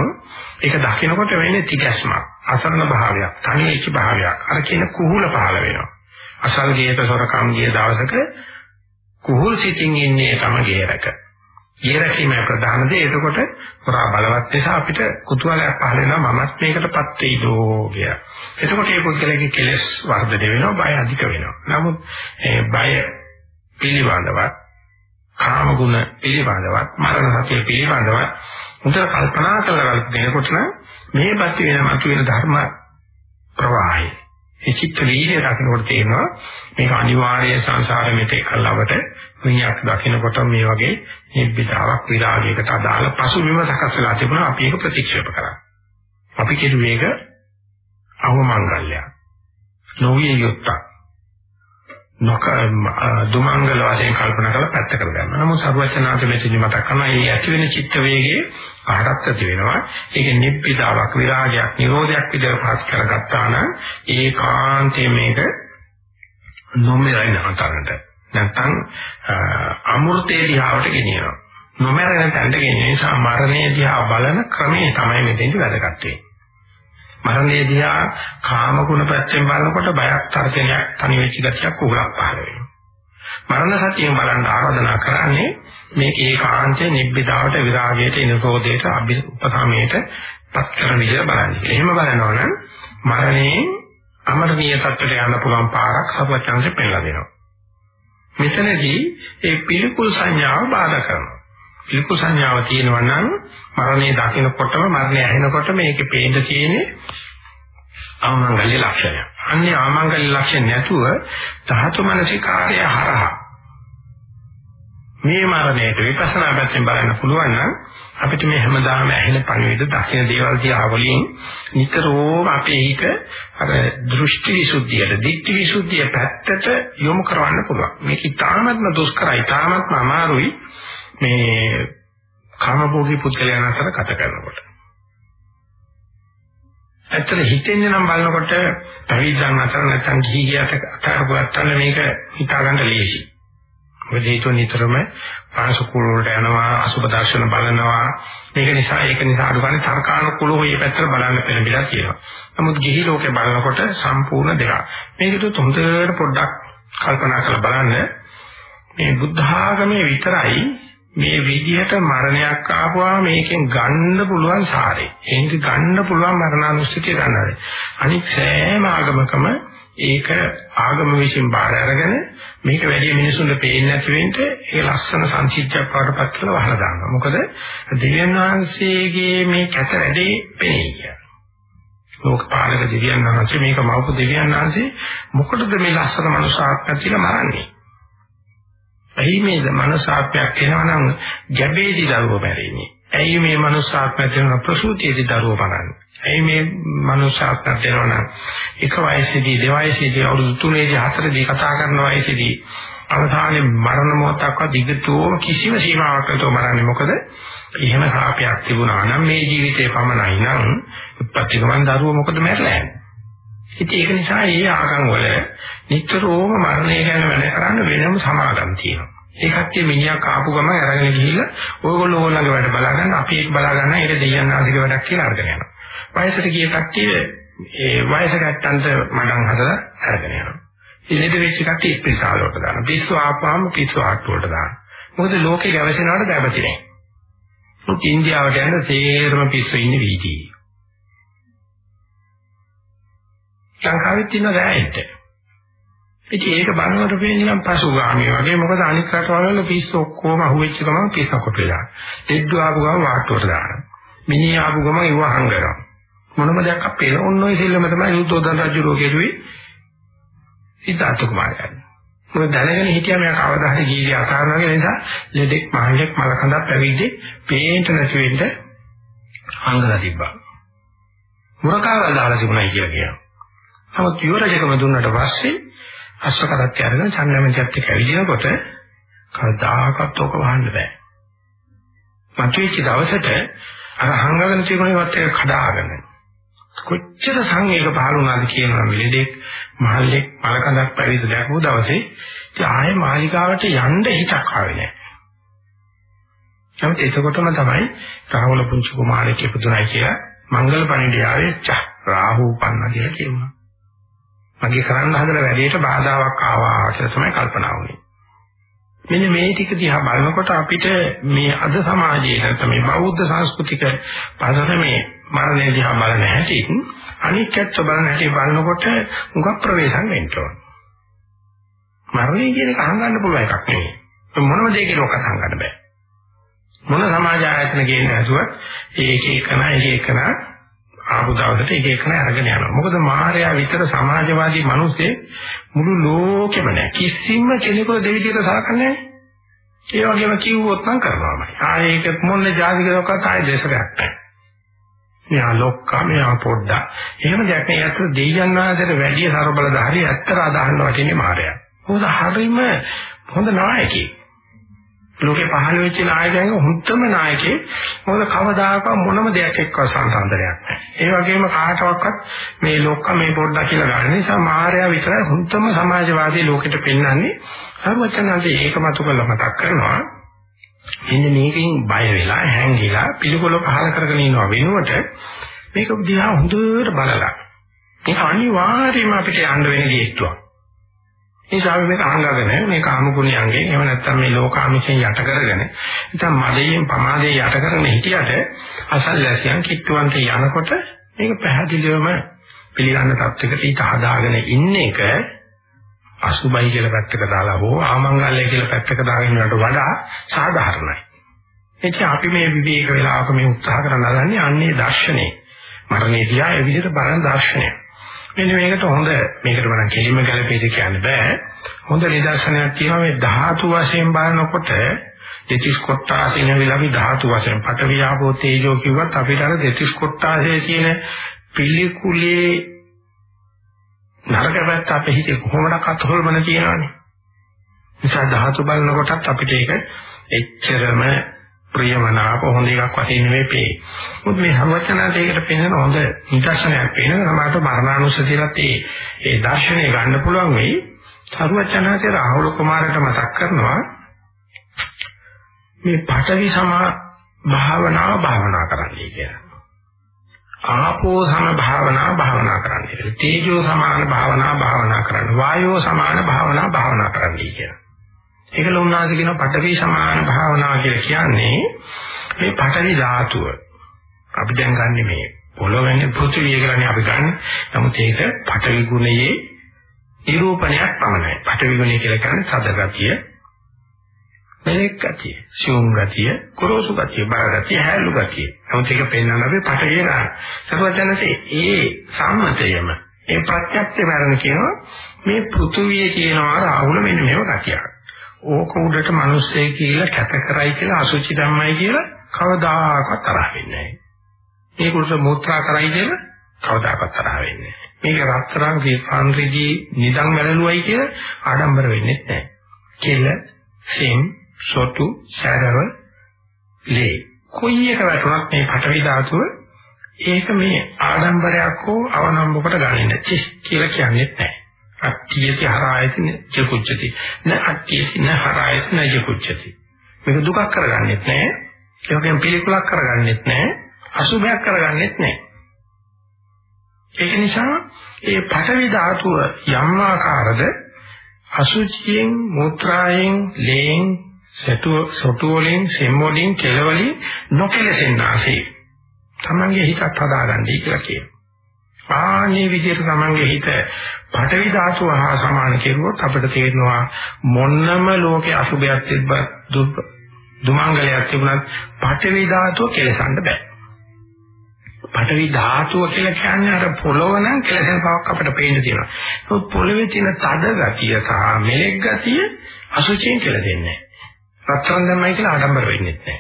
ඒක දකිනකොට වෙන්නේ තිගැස්මක්, අසරණ භාවයක්, තනියෙච්ච භාවයක්. අර කියන කුහුල පහළ වෙනවා. අසල් ගේත සොරකම් ගිය දවසක කුහුල් සිතින් ඉන්නේ තම ගේරක. ගේරකීම ප්‍රධාන දේ. එතකොට පුරා බලවත් නිසා අපිට කුතුහලයක් පහළ වෙනවා මමත් මේකටපත් වෙයිදෝ කියලා. එතකොට මේ පුද්ගලගේ කෙලෙස් වර්ධනය වෙනවා, බය අධික වෙනවා. නමුත් ඒ බය පිළිබඳවත් කාම ගුණ පිළිබඳවත් මරණ සත්‍ය පිළිබඳවත් උන්ට කල්පනා කරලා දෙනකොට මේ පැති වෙන මතුවෙන ධර්ම ප්‍රවාහය ඒ චිත්ත වීර්ය දකින්නකොට තේරෙනවා මේක අනිවාර්ය සංසාරෙ මෙතේ කල්ලවට විඤ්ඤාක් දකින්නකොට මේ වගේ නිබ්බිතාවක් විරාගයකට අදාළ පසුබිම සකස් වෙලා තිබුණා අපි ඒක ප්‍රතික්ෂේප කරා. අපි කිව්වේ ඒක අවමංගල්‍යයක්. නොවිය යුත්තක්. නොක දුමංගල වශයෙන් කල්පනා කරලා පැත්තකට ගන්නවා. නමුත් සර්වචනාත මෙතනදි මතක් කරනවා මේ ඇති වෙන චිත්ත වේගයේ පහරක් ඇති වෙනවා. ඒක නිබ්බිදාවක්, විරාගයක්, නිරෝධයක් විදිහට පහත් කරගත්තා නම් ඒකාන්තයෙන් මේක නොමෙරෙන අතරට නැත්නම් අමෘතේ දිහාවට ගෙනියනවා. නොමෙරෙන තැනට ගෙනියන නිසා මරණය දිහා බලන ක්‍රමය තමයි මෙතෙන්දි වැදගත් වෙන්නේ. මරණය දිහා කාම ගුණ පැත්තෙන් බලනකොට බයක් තර්ජනයක් තනි වෙච්ච ගතියක් උගලක් පහළ වෙනවා. මරණ සතියෙන් බලන්න ආරාධනා කරන්නේ මේක ඒකාන්තයේ නිබ්බිදාවට විරාගයට ඉනකෝදයට උපසමයට පත් කරන විදිහ බලන්නේ. එහෙම බලනවා නම් මරණයෙන් අමරණීය තත්ත්වයට යන්න පුළුවන් පාරක් සබචංශ පෙන්නලා දෙනවා. මෙතනදී ඒ පිළිකුල් සංඥාව බාධා කරනවා. පිළිකුල් සංඥාව තියෙනවා නම් මරණය දකිනකොටම මරණය ඇහෙනකොට මේකේ පේන්න තියෙන්නේ ආමංගල්‍ය ලක්ෂණය. අන්නේ ආමංගල්‍ය ලක්ෂණ නැතුව ධාතු මනසිකාර්ය හරහා මේ මරණයට විපස්සනා පැත්තෙන් බලන්න පුළුවන් නම් අපිට මේ හැමදාම ඇහෙන පණිවිඩ දකින දේවල් දිහා වලින් නිතරම අපේ හිත අර දෘෂ්ටි විසුද්ධියට, දික්ටි විසුද්ධිය පැත්තට යොමු කරවන්න පුළුවන්. මේක ඉතාමත්ම දුෂ්කරයි, ඉතාමත්ම අමාරුයි. මේ කාමභෝගී පුද්ගලයන් අතර ගත කරනකොට. ඇත්තට හිතෙන්නේ නම් බලනකොට පැවිද්දන් අතර නැත්නම් ගිහියට අතරපුවත් මේක හිතා ගන්න ලේසි. මොකද හේතුව නිතරම පාසකුල වලට යනවා අසුබ දර්ශන බලනවා මේක නිසා ඒක නිසා අනුගානේ තර්කානුකූලව මේ පැත්තට බලන්න පෙළඹිලා තියෙනවා. නමුත් ගිහි ලෝකේ බලනකොට සම්පූර්ණ දෙක. මේකට හොඳට පොඩ්ඩක් කල්පනා කරලා බලන්න මේ බුද්ධ ආගමේ විතරයි මේ විදිහට මරණයක් ආපුවා මේකෙන් ගන්න පුළුවන් සාරේ. ඒක ගන්න පුළුවන් මරණානුස්සතිය ගන්නවා. අනික සෑම ආගමකම ඒක ආගම විසින් බාර අරගෙන මේක වැඩි මිනිසුන්ට පේන්නේ නැති වෙන්න ඒ ලස්සන සංසිද්ධියක් වඩපත් කරලා වහලා දානවා. මොකද දෙවියන් වහන්සේගේ මේ කැත වැඩේ පෙනේ. ලෝකපාලක දෙවියන් වහන්සේ මේක මවපු දෙවියන් වහන්සේ මොකටද මේ ලස්සන මනුෂ්‍යාත්මය කියලා මරන්නේ? ඇයි මේ මනසාප්පයක් එනවා නම් ගැබේදී දරුවෝ මැරෙන්නේ? ඇයි මේ මනසාප්පයක් එනවා ප්‍රසූතියේදී දරුවෝ මරන්නේ? ඇයි මේ මනසාප්පයක් එනවා නම් එක වයසේදී දෙවයසේදී අවුරුදු 3ේදී 4ේදී කතා කරන වයසේදී අවසානයේ මරණ මොහොතක්වත් දිගටම කිසිම සීමාවක් නැතුව මරන්නේ මොකද? එහෙම සාපයක් තිබුණා නම් මේ ජීවිතේ පමණයි නම් උපත්තිකමන් දරුවෝ මොකද මැරලා යන්නේ? ඉතින් ඒක නිසා මේ ආගම් වල නිතරම මරණය ගැන වැඩ කරන්න වෙනම සමාගම් තියෙනවා. ඒ කට්ටිය මිනිහා කාපු ගමන් අරගෙන ගිහිල්ලා ඕගොල්ලෝ ඕගොල්ලන්ගේ වැඩ බලා ගන්න අපි ඒක බලා ගන්න ඒක දෙයයන් ආසික වැඩක් කියලා අරගෙන යනවා. වයසට ගිය කට්ටිය ඒ වයස කට්ටන්ට මඩම් හදලා අරගෙන යනවා. ඉලෙද වෙච්ච කට්ටිය ඉස්පිරිතාල වලට දානවා. පිස්සු ආපුවාම පිස්සු ආට්ටු වලට දානවා. මොකද ලෝකේ ගැවසෙනවට බැබති නැහැ. ඉන්දියාවට යන තේරම පිස්සු ඉන්නේ වීදියේ. ලංකාවෙත් තියෙන රැයෙත්. ඉතින් ඒක බලනකොට පේන්නේ නම් පසුගාමී වගේ මොකද අනික් රටවල් වල පිස්සු ඔක්කොම අහුවෙච්ච ගමන් පිස්සකොට වෙලා. දෙද්දු ආපු ගමන් වාට්ටුවට දානවා. මිනිහ ආපු ගමන් ඉව හංගනවා. මොනම දෙයක් අපේ ඔන්න ඔය සෙල්ලම තමයි යුද්ධෝදන රජු රෝගෙදුවේ සිතාර්ථ කුමාරයා. මොකද දැනගෙන හිටියා මෙයා කවදා හරි ජීවිතය අසාරණගේ නිසා ලෙඩෙක් මහණෙක් මලකඳක් පැවිදි පේන්ට නැති වෙන්න හංගලා තිබ්බා. මුරකාවල් දාලා තිබුණයි කියලා කියනවා. නමුත් යුවරජකම දුන්නට පස්සේ අශ්වකරත් අරගෙන චන්නමෙන්ජත් එක්ක ඇවිදිනකොට කවදාකවත් ඔක වහන්න බෑ. මතුවෙච්ච දවසට අර හංගගෙන තිබුණේවත් එක කඩාගෙන කොච්චර සංවේග පහළ වුණාද කියනවා මිලෙදෙක් මහල්ලෙක් මලකඳක් පැවිදි දැකපු දවසේ ඉතින් ආයේ මාලිකාවට යන්න හිතක් ආවේ නැහැ. නමුත් එතකොටම තමයි රාහුල පුංචි කුමාරයෙක් ඉපදුනායි කියලා මංගල පණිඩියාවේ ච රාහු පන්න කියලා කියනවා. මගේ කරන්න හදන වැඩේට බාධාවක් ආවා කියලා තමයි කල්පනා වුනේ. මෙන්න මේ ටික දිහා බලනකොට අපිට මේ අද සමාජයේ නැත්නම් මේ බෞද්ධ සංස්කෘතික පදනමේ මරණය දිහා බලන හැටි අනිත්‍යත්ව බලන හැටි බලනකොට මුගක් ප්‍රවේශම් වෙන්න ඕන. මරණය කියන එක අහංගන්න පුළුවන් එකක් නෙවෙයි. මොනම දෙයකින් ඔක අහංගන්න බෑ. මොන සමාජ ආයතන කියන ඇසුවත් ඒක එකන ඒක එකන ආපු දවසට ඒක එකන අරගෙන යනවා. මොකද මායя විතර සමාජවාදී මිනිස්සේ මුළු ලෝකෙම නෑ. කිසිම කෙනෙකුට දෙවිදියට සලකන්නේ නෑ. ඒ වගේම කිව්වොත් නම් කරනවාමයි. ආයේක මොන જાතික ලොකත් ආයේ දේශයක් නැහැ. මෙයා ලොක්කා මෙයා පොඩ්ඩා. එහෙම දැක්ක ඇත්ත දෙයයන් වහන්සේට වැඩි සරබලධාරී ඇත්තට අදහන්න වටිනේ මායя. මොකද හරීම හොඳ නායකයෙක්. ලෝකේ පහළ වෙච්ච නායකයන් හුත්තම නායකේ මොකද කවදාකවත් මොනම දෙයක් එක්ක සම්බන්ධයක් නැහැ. ඒ වගේම කාටවත් මේ ලෝක මේ පොඩ්ඩක් කියලා ගන්න නිසා මායя විතරයි හුත්තම සමාජවාදී ලෝකෙට පෙන්වන්නේ. සර්වචනන්සේ ඒකමතු කරලා මතක් කරනවා. මෙන්න මේකෙන් බය වෙලා හැංගිලා පිළිකොල පහල කරගෙන ඉනවා වෙනුවට මේක දිහා හොඳට බලලා මේක අනිවාර්යයෙන්ම අපිට යන්න වෙන ගේට්ටුවක්. නිසා අපි මේක අහංගගෙන මේ කාමගුණයන්ගෙන් එහෙම නැත්නම් මේ ලෝකාමිෂෙන් යට කරගෙන නැත්නම් මදයෙන් පමාදයෙන් යට කරගෙන හිටියට අසල්ලාසියන් කිට්ටුවන්ට යනකොට මේක පැහැදිලිවම පිළිගන්න තත්යකට ඊට හදාගෙන ඉන්න එක අසුබයි කියලා පැත්තක දාලා හෝ ආමංගල්‍ය කියලා පැත්තක දාගෙන යනට වඩා සාධාරණයි. එච්ච අපි මේ විවේක වෙලාවක මේ උත්සාහ කරන හදන්නේ අන්නේ දර්ශනේ. මරණේ දිහා ඒ විදිහට බලන දර්ශනය. මෙන්න මේකට හොඳ මේකට මම කෙලින්ම ගැලපෙයිද කියන්න බෑ. හොඳ නිදර්ශනයක් තියෙනවා මේ ධාතු වශයෙන් බලනකොට දෙතිස් කොටාසින විලවි ධාතු වශයෙන් පඨවි ආපෝ තේජෝ කිව්වත් අපිට අර දෙතිස් කොටාසේ කියන පිළිකුලේ නරක පැත්ත අපේ හිතේ කොහොමඩක්වත් හොල්මන තියෙනවනේ. නිසා ධාතු බලනකොටත් අපිට ඒක එච්චරම ප්‍රියමනාප හොඳ එකක් වශයෙන් නෙවෙයි පේ. මොකද මේ සම්වචනාට ඒකට පෙනෙන හොඳ නිදර්ශනයක් පේන සමහරට මරණානුස්සතියලත් ඒ ඒ දර්ශනය ගන්න පුළුවන් වෙයි. සරුවචනාචර්ය රාහුල කුමාරට මතක් කරනවා මේ පඨවි සමා භාවනාව භාවනා කරන්නයි කියලා. ආපෝ සම භාවනා භාවනා කරන්නයි. තේජෝ සමාන භාවනා භාවනා කරන්න. වායෝ සමාන භාවනා භාවනා කරන්නයි කියලා. ඒකල උන්වහන්සේ කියන පඨවි සමාන භාවනාව කියලා කියන්නේ මේ පඨවි ධාතුව. අපි දැන් ගන්නෙ මේ පොළොවේනේ පෘථිවිය කියලානේ අපි ගන්න. නමුත් ඒක පඨවි ගුණයේ නිරූපණයක් පමණයි. පඨවි ගුණය කියලා කියන්නේ සද ගතිය, මෙලෙක් ගතිය, ශුම් ගතිය, කුරෝසු ගතිය, බර ගතිය, හැලු ගතිය. නමුත් ඒක පෙන්වන්න අපි පඨවිය ගන්න. සර්වඥන්සේ ඒ සම්මතයම ඒ ප්‍රත්‍යක්ෂ වරණ කියනවා මේ පෘථුවිය කියනවා රාහුල මෙන්න මේව ගතියක්. ඕක උඩට මිනිස්සේ කියලා කැත කරයි කියලා අසුචි ධම්මයි කියලා කවදාකවත් තරහ වෙන්නේ නැහැ. මේක උඩට මූත්‍රා කරයි කියලා කවදාකවත් තරහ වෙන්නේ නැහැ. මේක රත්තරන් දීපාන් රිදී නිදන් වැළලුවයි කියලා ආඩම්බර වෙන්නේ නැහැ. කෙල, සෙම්, සොටු, සැරව, ලේ. කොයි එක වැටුණත් මේ පටවි ධාතුව ඒක මේ ආඩම්බරයක් හෝ අවනම්බකට ගන්නේ නැහැ. කියලා කියන්නේ නැහැ. අට්ඨියති හරායති ජකුච්චති න අට්ඨියති න හරායති න ජකුච්චති මේක දුකක් කරගන්නෙත් නෑ. ඒ වගේම පිළිකුලක් කරගන්නෙත් නෑ. අසුභයක් කරගන්නෙත් නෑ. ඒක නිසා ඒ පඨවි ධාතුව යම් ආකාරද අසුචියෙන් මුත්‍රායෙන් ලේන් සතු සොටු වලින් සෙම් වලින් කෙල වලින් නොකෙලසෙන්නාසේ. තමන්ගේ හිතත් හදාගන්නයි කියලා කියනවා. ආන්නේ විදිහට තමන්ගේ හිත පඨවි ධාතුව හා සමාන කෙරුවොත් අපිට තේරෙනවා මොන්නම ලෝකේ අසුබයක් තිබ්බ දුමංගලයක් තිබුණත් පඨවි ධාතුව කෙලසන්න බෑ. පඨවි ධාතුව කියලා කියන්නේ අර පොළොව නම් කෙලසෙන බවක් අපිට පේන්න තියෙනවා. ඒත් පොළොවේ තියෙන තද ගතිය සහ මෙලෙක් ගතිය අසුචියෙන් කෙලෙන්නේ නැහැ. රත්තරන් දැම්මයි කියලා ආඩම්බර වෙන්නේ නැහැ.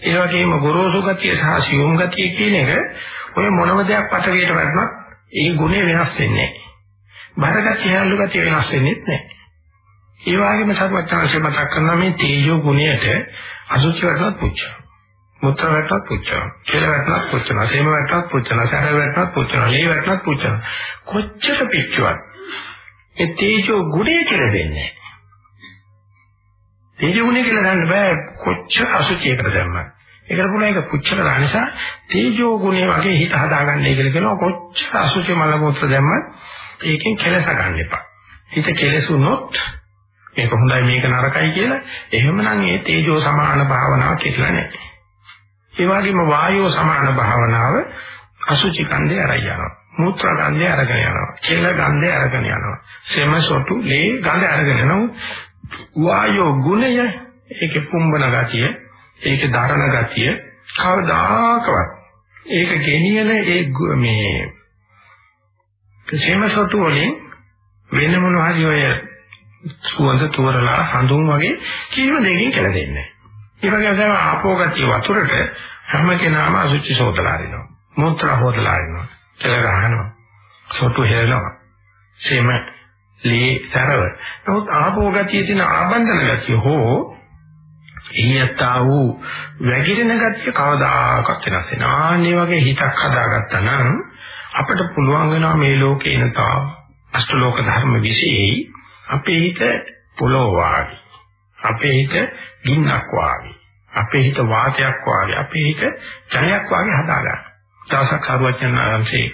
ඒ වගේම ගොරෝසු ගතිය සහ සියුම් ගතිය කියන එක ඔය මොනම දෙයක් පටවියට වැටුණත් ඒ ගුණය වෙනස් වෙන්නේ නැහැ. බරගතිය හැලු ගතිය වෙනස් වෙන්නේ නැහැ. ඒ වගේම සර්වඥාන්සේ මතක් කරනවා මේ තේජෝ ගුණයට අසුචි වටවත් පුච්චනවා. මුත්‍ර වටවත් පුච්චනවා. කෙල වටවත් පුච්චනවා. සේම වටවත් පුච්චනවා. සැර වටවත් පුච්චනවා. ලේ වටවත් පුච්චනවා. කොච්චර පිච්චුවත් ඒ තේජෝ ගුණය කියලා දෙන්නේ. තේජෝ ගුණය කියලා ගන්න බෑ කොච්චර අසුචියකට දැම්මත්. ඒකට පුළුවන් ඒක පුච්චලා නිසා තේජෝ ගුණය වගේ හිත හදාගන්නයි කියලා කියනවා කොච්චර අසුචි මල මුත්‍ර දැම්මත් ඒකෙන් කෙලස ගන්න එපා. හිත කෙලසුනොත් මේක හොඳයි මේක නරකයි කියලා එහෙමනම් ඒ තේජෝ සමාන භාවනාව කියලා නැහැ. ඒ වගේම වායෝ සමාන භාවනාව අසුචි කන්දේ අරයි යනවා. මූත්‍ර ගන්ධය අරගෙන යනවා. කෙල ගන්ධය අරගෙන යනවා. සෙම සොටු ලේ ගඳ අරගෙන යනවා. වායෝ ගුණය ඒකේ පුම්බන ගතිය, ඒකේ ධාරණ ගතිය කවදාකවත් ඒක ගෙනියන ඒ මේ සෙම සොටු වලින් වෙන මොනවා හරි ඔය සුවඳ තෝරලා හඳුන් වගේ කිසිම දෙයකින් කියලා දෙන්නේ නැහැ. ඒ වගේම තමයි ආපෝ ගතිය වතුරට හැම කෙනාම අසුචි සෝතලා දෙනවා. මුත්‍ර හොදලා දෙනවා. කෙල ගහනවා. සොටු හෙලනවා. සේම ලී තරව. නමුත් ආපෝ ගතියේ තියෙන ආබන්ධන ගතිය හෝ ඉනියත්තා වූ වැగిරෙන ගතිය කවදාකවත් වෙනස් වෙන්නේ. ආන්නේ වගේ හිතක් හදාගත්තා නම් අපිට පුළුවන් වෙනවා මේ ලෝකේ එන තා අෂ්ටලෝක ධර්ම විශේෂයි අපේ හිත පොළොව වාගේ. අපේ හිත ගින්නක් වාගේ. අපේ හිත වාතයක් වාගේ. අපේ හිත ජලයක් වාගේ හදාගන්න. දවසක් ආරවචන ආරම්සේ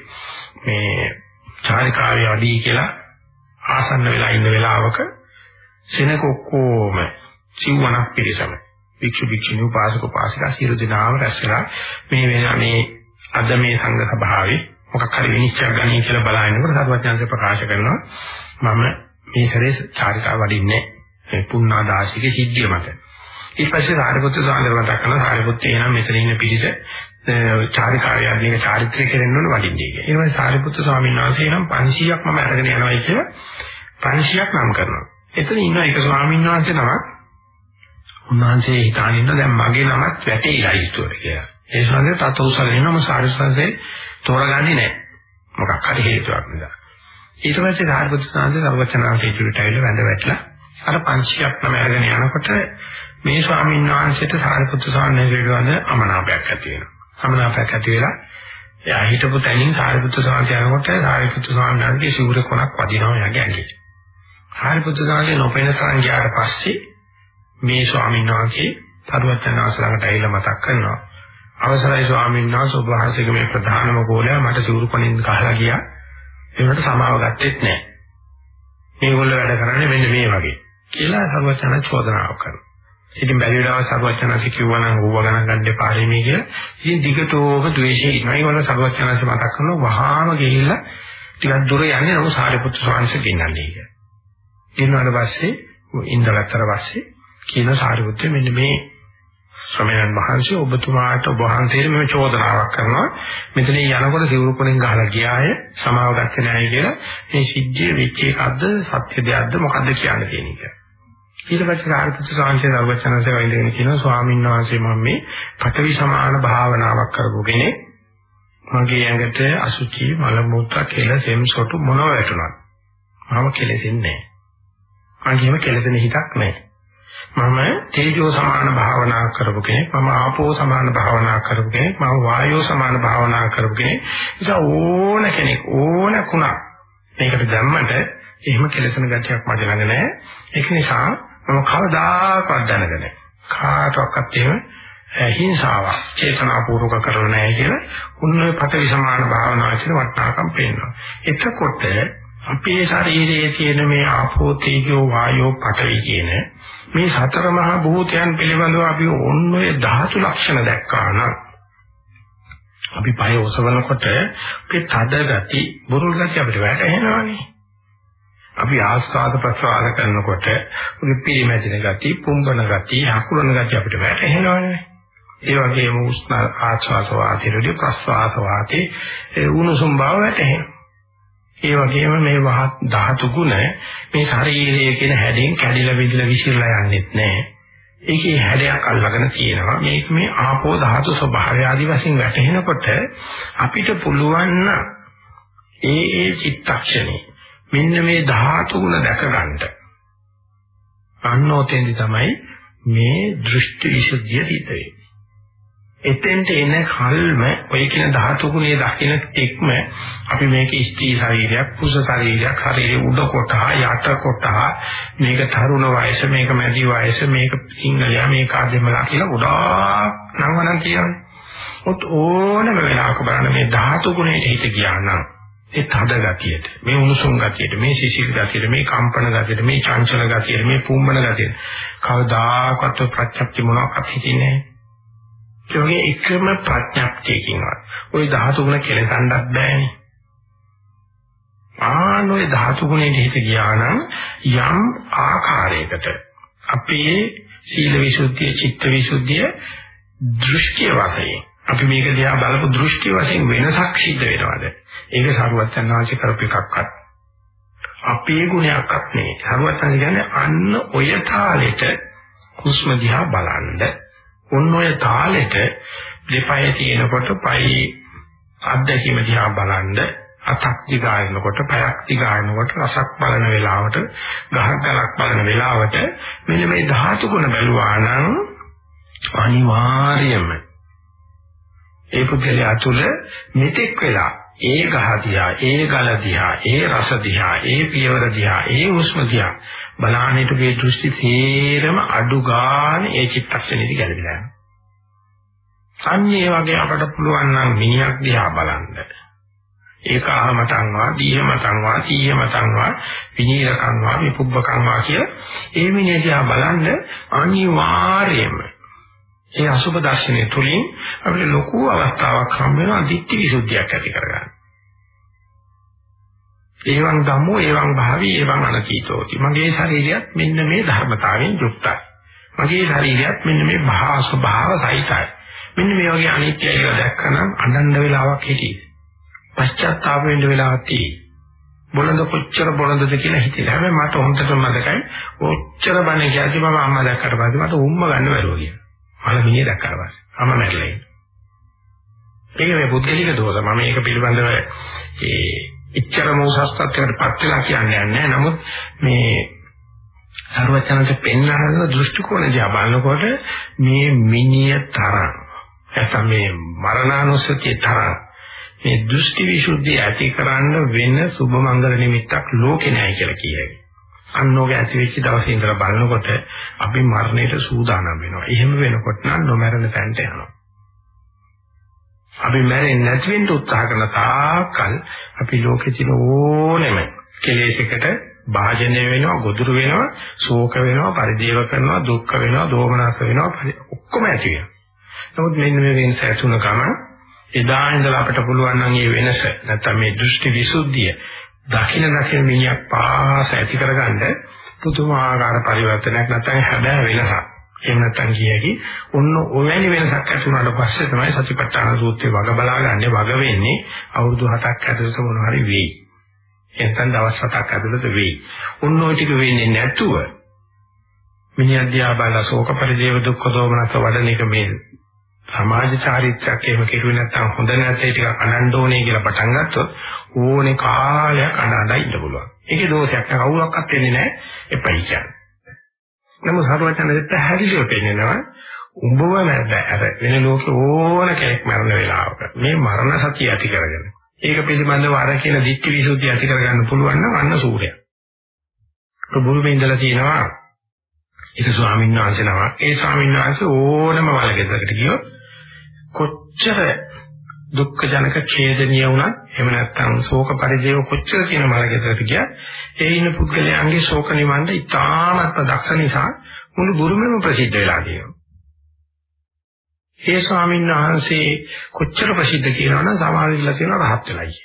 මේ චාරිකාවේ වැඩි කියලා ආසන්න වෙලා ඉන්න වෙලාවක සෙනක ඔක්කොම සිව්වනක් පිරිසම වික්ෂු වික්ෂුණී උපාසක උපාසිකා සියලු දෙනාම රැස්ලා මේ වෙන මේ අද මේ සංඝ සභාවේ මොකක් හරි විනිශ්චය ගන්න කියලා බලනකොට සර්වඥාන්සේ ප්‍රකාශ කරනවා මම මේ සැරේ චාරිකා වඩින්නේ මේ පුණ්ණාදාසිකේ සිද්ධිය මත. ඊට පස්සේ සාරිපුත්‍ර සාන්දර මතක් කරනවා සාරිපුත්‍ර එනම් මෙතන ඉන්න පිළිස චාරිකාවේ යන්නේ චාරිත්‍රය කෙරෙන්න ඕන වඩින්නේ කියලා. ඊට පස්සේ සාරිපුත්‍ර ස්වාමීන් වහන්සේ නම් 500ක් මම අරගෙන යනවා කියලා 500ක් නම් කරනවා. එතන ඉන්න එක ස්වාමීන් වහන්සේ නමක් උන්වහන්සේ හිතාගෙන ඉන්න දැන් මගේ නමත් වැටේලා ඉස්තුවට කියලා. ඒ සඳහන් තත උසල වෙනම සාරිපුත්‍රයන්සේ තෝරගන්නේ නැහැ. මොකක් හරි හේතුවක් නිසා. ඊට පස්සේ සාරිපුත්‍ර සාන්දේ සර්වචනාංශයේ ඉදිරියට ඇවිල්ලා වැඳ වැටලා අර 500ක් නම අරගෙන යනකොට මේ ස්වාමීන් වහන්සේට සාරිපුත්‍ර සාන්දේ පිළිබඳ අමනාපයක් ඇති වෙනවා. අමනාපයක් ඇති වෙලා එයා හිටපු තැනින් සාරිපුත්‍ර සාන්දේ යනකොට සාරිපුත්‍ර සාන්දේගේ සිවුර කොනක් වදිනවා එයාගේ ඇඟේ. සාරිපුත්‍ර සාන්දේ නොපෙන තරම් ගියාට පස්සේ මේ ස්වාමීන් වහන්සේ සර්වචනාංශ ළඟට ඇවිල්ලා මතක් කරනවා. අවසරයි ස්වාමීන් වහන්සේ ඔබ වහන්සේගේ මේ ප්‍රධානම ගෝලයා මට සිවුරු කොනින් ගහලා ගියා. ඒකට සමාව ගත්තෙත් නැහැ. මේගොල්ලෝ වැඩ කරන්නේ මෙන්න මේ වගේ කියලා සර්වචන චෝදනාවක් කරනවා. ඉතින් බැරි වෙලාව සර්වචනසි කිව්වා නම් ඌව ගණන් ගන්න එපා මේ කියලා. ඉතින් දිගටම ද්වේෂය ඉන්නවා. ඒගොල්ලෝ සර්වචනසි මතක් කරනවා වහාම ගිහිල්ලා ටිකක් දුර යන්නේ නමුත් සාරිපුත්‍ර ස්වාමීන් වහන්සේ ගෙන්නන්නේ කියලා. ඊළඟට පස්සේ ඉන්දලතර පස්සේ කියන සාරිපුත්‍ර මෙන්න මේ ශ්‍රමණයන් වහන්සේ ඔබතුමාට ඔබ වහන්සේට මෙව චෝදනාවක් කරනවා. මෙතන යනකොට සිවුරු කොනෙන් ගහලා ගියාය. සමාව ගත්තේ නැහැ කියලා. මේ සිද්ධිය වෙච්ච එකක්ද සත්‍ය දෙයක්ද මොකද්ද කියන්න තියෙන එක ඊට පස්සේ ආර්ථික සාංශය දර්ශනසේ වයින්දගෙන කියනවා. ස්වාමීන් වහන්සේ මම මේ පඨවි සමාන භාවනාවක් කරපු කෙනෙක්. මගේ ඇඟට අසුචි මල මුත්‍රා කෙල සෙම් සොටු මොනව වැටුණත් මම කෙලෙසින්නේ නැහැ. මගේම කෙලෙසෙන හිතක් නැහැ. මම තේජෝ සමාන භාවනා කරපු කෙනෙක් මම ආපෝ සමාන භාවනා කරපු කෙනෙක් මම වායෝ සමාන භාවනා කරපු කෙනෙක්. නිසා ඕන කෙනෙක් ඕන කුණක්. මේකට දැම්මට එහෙම කෙලසන ගැටියක් මගේ ළඟ නැහැ. ඒක නිසා මම කවදාකවත් දැනගෙන කාටවත් එහෙම හිංසාවක් චේතනාපූර්වක කරලා නැහැ කියලා උන්නේ පටවි සමාන භාවනා කියන වටනාකම් පේනවා. එතකොට අපේ ශරීරයේ තියෙන මේ ආපෝ තේජෝ වායෝ පඨවි කියන මේ සතර මහා භූතයන් පිළිබඳව අපි ඔන්න ඔය ධාතු ලක්ෂණ දැක්කා නම් අපි පය ඔසවනකොට ඒ තද ගති බුරුල් ගති අපිට වැටහෙනවානේ. අපි ආස්වාද ප්‍රසවාස කරනකොට උගේ පිළිමැදින ගති, පුම්බන ගති, හකුලන ගති අපිට වැටහෙනවානේ. ඒ වගේම උස්න ආස්වාස වාතයේදී ප්‍රස්වාස වාතයේ ඒ උණුසුම් බව වැටහෙනවා. ඒ වගේම මේ වහත් ධාතු ගුණ මේ ශරීරයේ කියන හැඩෙන් කැඩිලා විදිලා විසිරලා යන්නෙත් නැහැ. ඒකේ හැඩයක් අල්ලගෙන තියෙනවා. මේක මේ ආපෝ ධාතු ස්වභාවය ආදි වශයෙන් වැටහෙනකොට අපිට පුළුවන් ඒ ඒ චිත්තක්ෂණේ මෙන්න මේ ධාතු ගුණ දැක ගන්නට. අන්නෝතෙන්දි තමයි මේ දෘෂ්ටි විසුද්ධිය හිතේ. එතෙන්ට එන කල්ම ඔය කියන ධාතු ගුණයේ දකින්න එක්ම අපි මේක ස්ත්‍රී ශරීරයක් පුරුෂ ශරීරයක් ශරීරයේ උඩ කොටහ යට කොටහ මේක තරුණ වයස මේක මැදි වයස මේක සිංහලයා මේක ආදෙමලා කියලා ගොඩාක් නංවනම් කියන්නේ. ඔත් ඕනම වෙලාවක බලන්න මේ ධාතු ගුණයට හිත ගියා නම් ඒ තද ගතියට මේ උණුසුම් ගතියට මේ සිසිල් ගතියට මේ කම්පන ගතියට මේ චංචල ගතියට මේ පුම්බන ගතියට කවදාකවත් ප්‍රත්‍යක්ෂ මොනවාක්වත් හිතෙන්නේ නැහැ. ඒ වගේ එකම ප්‍රඥප්තියකින්වත් ওই ධාතු ගුණ කෙලසන්නත් බෑනේ. ආනෝයි ධාතු ගුණේ හිත ගියා නම් යම් ආකාරයකට අපේ සීල විසුද්ධිය, චිත්ත විසුද්ධිය දෘෂ්ටි වශයෙන් අපි මේක දිහා බලපු දෘෂ්ටි වශයෙන් වෙනසක් සිද්ධ වෙනවද? ඒක සරුවත්යන් වහන්සේ කරපු එකක්වත් අපේ ගුණයක්වත් නෙවෙයි. සරුවත්යන් කියන්නේ අන්න ඔය තාලෙට හුස්ම දිහා බලන්න ඔන්න ඔය තාලෙට දෙපය තියෙනකොට පයි අත්දැකීම දිහා බලන්න අතක් දිගායනකොට පයක් දිගායනකොට රසක් බලන වෙලාවට ගහක් ගලක් බලන වෙලාවට මෙන්න මේ ධාතු ගුණ බැලුවා නම් අනිවාර්යයෙන්ම ඒ පුද්ගලයා තුළ මෙතෙක් වෙලා ඒ ගහ දිහා, ඒ ගල දිහා, ඒ රස දිහා, ඒ පියවර දිහා, ඒ උස්ම දිහා බලාහනිට මේ දෘෂ්ටි තේරම අඩු ගන්න ඒ චිත්තක්ෂණෙදි ගැලවිලා යනවා. අන්නේ වගේ අපට පුළුවන් නම් මිනිහක් දිහා බලන්න. ඒක අහමතන්වා, දීහමතන්වා, සීහමතන්වා, විනීලකන්වා, විපුබ්බකන්වා කිය ඒ මිනිහ දිහා බලන්න අනිවාර්යයෙන්ම ඒ අසුබ දර්ශනය තුලින් අපිට ලොකු අවස්ථාවක් හම් වෙනවා ditthi visuddhiයක් ඇති කරගන්න. ඒවං ධම්මෝ ඒවං භාවි ඒවං අනකීතෝති. මගේ ශරීරයත් මෙන්න මේ ධර්මතාවයෙන් යුක්තයි. මගේ ශරීරයත් මෙන්න මේ භාව ස්වභාව සහිතයි. මෙන්න මේ වගේ අනිත්‍යය කියලා දැක්කනම් අඬන්න වෙලාවක් හිටියේ. පශ්චාත්තාප වෙන්න වෙලාවක් තියෙයි. බොළඳ කොච්චර බොළඳද කියලා හිතෙලා. හැබැයි මට හොන්දටම මතකයි. ඔච්චර බණ කියද්දි මම අම්මා දැක්කට පස්සේ මට උම්ම ගන්න බැරුව ගියා. මලමිනිය දැක්කට පස්සේ. අම්මා මැරලා ඉන්නේ. ඒක මේ බුද්ධලික දෝෂ. මම මේක පිළිබඳව ඒ ඉච්ඡරම උසස්තත්වයකට පත් වෙලා කියන්නේ නැහැ. නමුත් මේ සර්වචනන්ත පෙන්වන දෘෂ්ටි කෝණය දිහා බලනකොට මේ මිනිය තරම් නැත්නම් මේ මරණානුස්සතිය තරම් මේ දෘෂ්ටි විසුද්ධිය ඇති කරන්න වෙන සුබ මංගල නිමිත්තක් ලෝකේ නැහැ කියලා කියයි. අන්නෝගේ ඇති වෙච්ච දවසේ ඉඳලා බලනකොට අපි මරණයට සූදානම් වෙනවා. එහෙම වෙනකොට නම් නොමරන තැනට යනවා. අපි මැරෙන්නේ නැති වෙන්න උත්සාහ කරන තාක්කල් අපි ලෝකේ තියෙන ඕනෙම කෙලෙසයකට භාජනය වෙනවා, ගොදුරු වෙනවා, ශෝක වෙනවා, පරිදේව කරනවා, දුක්ඛ වෙනවා, දෝමනස වෙනවා, ඔක්කොම ඇති වෙනවා. නමුත් මෙන්න මේ වෙනස ඇතුණ ගමන් එදා ඉඳලා අපිට පුළුවන් නම් මේ වෙනස නැත්තම් මේ දෘෂ්ටි විසුද්ධිය දකින දකින මිනිහක් පාස ඇති කරගන්න පුදුමාකාර පරිවර්තනයක් නැත්නම් හැබෑ වෙනසක්. එහෙම නැත්නම් කියකි ඔන්න ඔවැනි වෙනසක් ඇති වුණාට පස්සේ තමයි සතිපට්ඨාන සූත්‍රය වග බලාගන්නේ වග වෙන්නේ අවුරුදු 7ක් ඇතුළත මොන හරි වෙයි. එතෙන් දවස් 7ක් ඇතුළත වෙයි. ඔන්න ඔය ටික වෙන්නේ නැතුව මිනිහදියා බාලා ශෝක පරිදේව දුක්ඛ දෝමනස වඩන එක මේ සමාජ චාරිත්‍රාක් එහෙම කෙරුවේ නැත්නම් හොඳ නැත්නම් ටිකක් අනන්න ඕනේ කියලා පටන් ගත්තොත් ඕනේ කාලයක් අනඳා ඉන්න පුළුවන්. ඒකේ දෝෂයක් නෑ කවුරක්වත් වෙන්නේ නෑ එපයි කියන්නේ. නමුත් සරුවචන පැහැදිලිව පෙන්නනවා උඹව නැද්ද අර වෙන ලෝකේ ඕන කෙනෙක් මරණ වෙලාවක මේ මරණ සතිය ඇති කරගෙන ඒක පිළිබඳව අර කියන දික්ටි විසුද්ධිය ඇති කරගන්න පුළුවන් නම් අන්න සූර්යය. ප්‍රබුරුමේ ඉඳලා තියෙනවා ඒක ස්වාමීන් වහන්සේ නමක්. ඒ ස්වාමීන් වහන්සේ ඕනම වලගෙදරකට ගියොත් කොච්චර දුක්ඛ ජනක ඡේදනීය වුණත් එහෙම නැත්නම් ශෝක පරිදේව කොච්චර කියන මලගෙදරට ගියත් ඒ ඉන්න පුද්ගලයන්ගේ ශෝක නිවන්න ඉතාමත් දක්ෂ නිසා මුළු බුරුමෙම ප්‍රසිද්ධ වෙලා තියෙනවා. ඒ ස්වාමීන් වහන්සේ කොච්චර ප්‍රසිද්ධ කියනවනම් සමාධිලා තියෙන රහත් වෙලයි.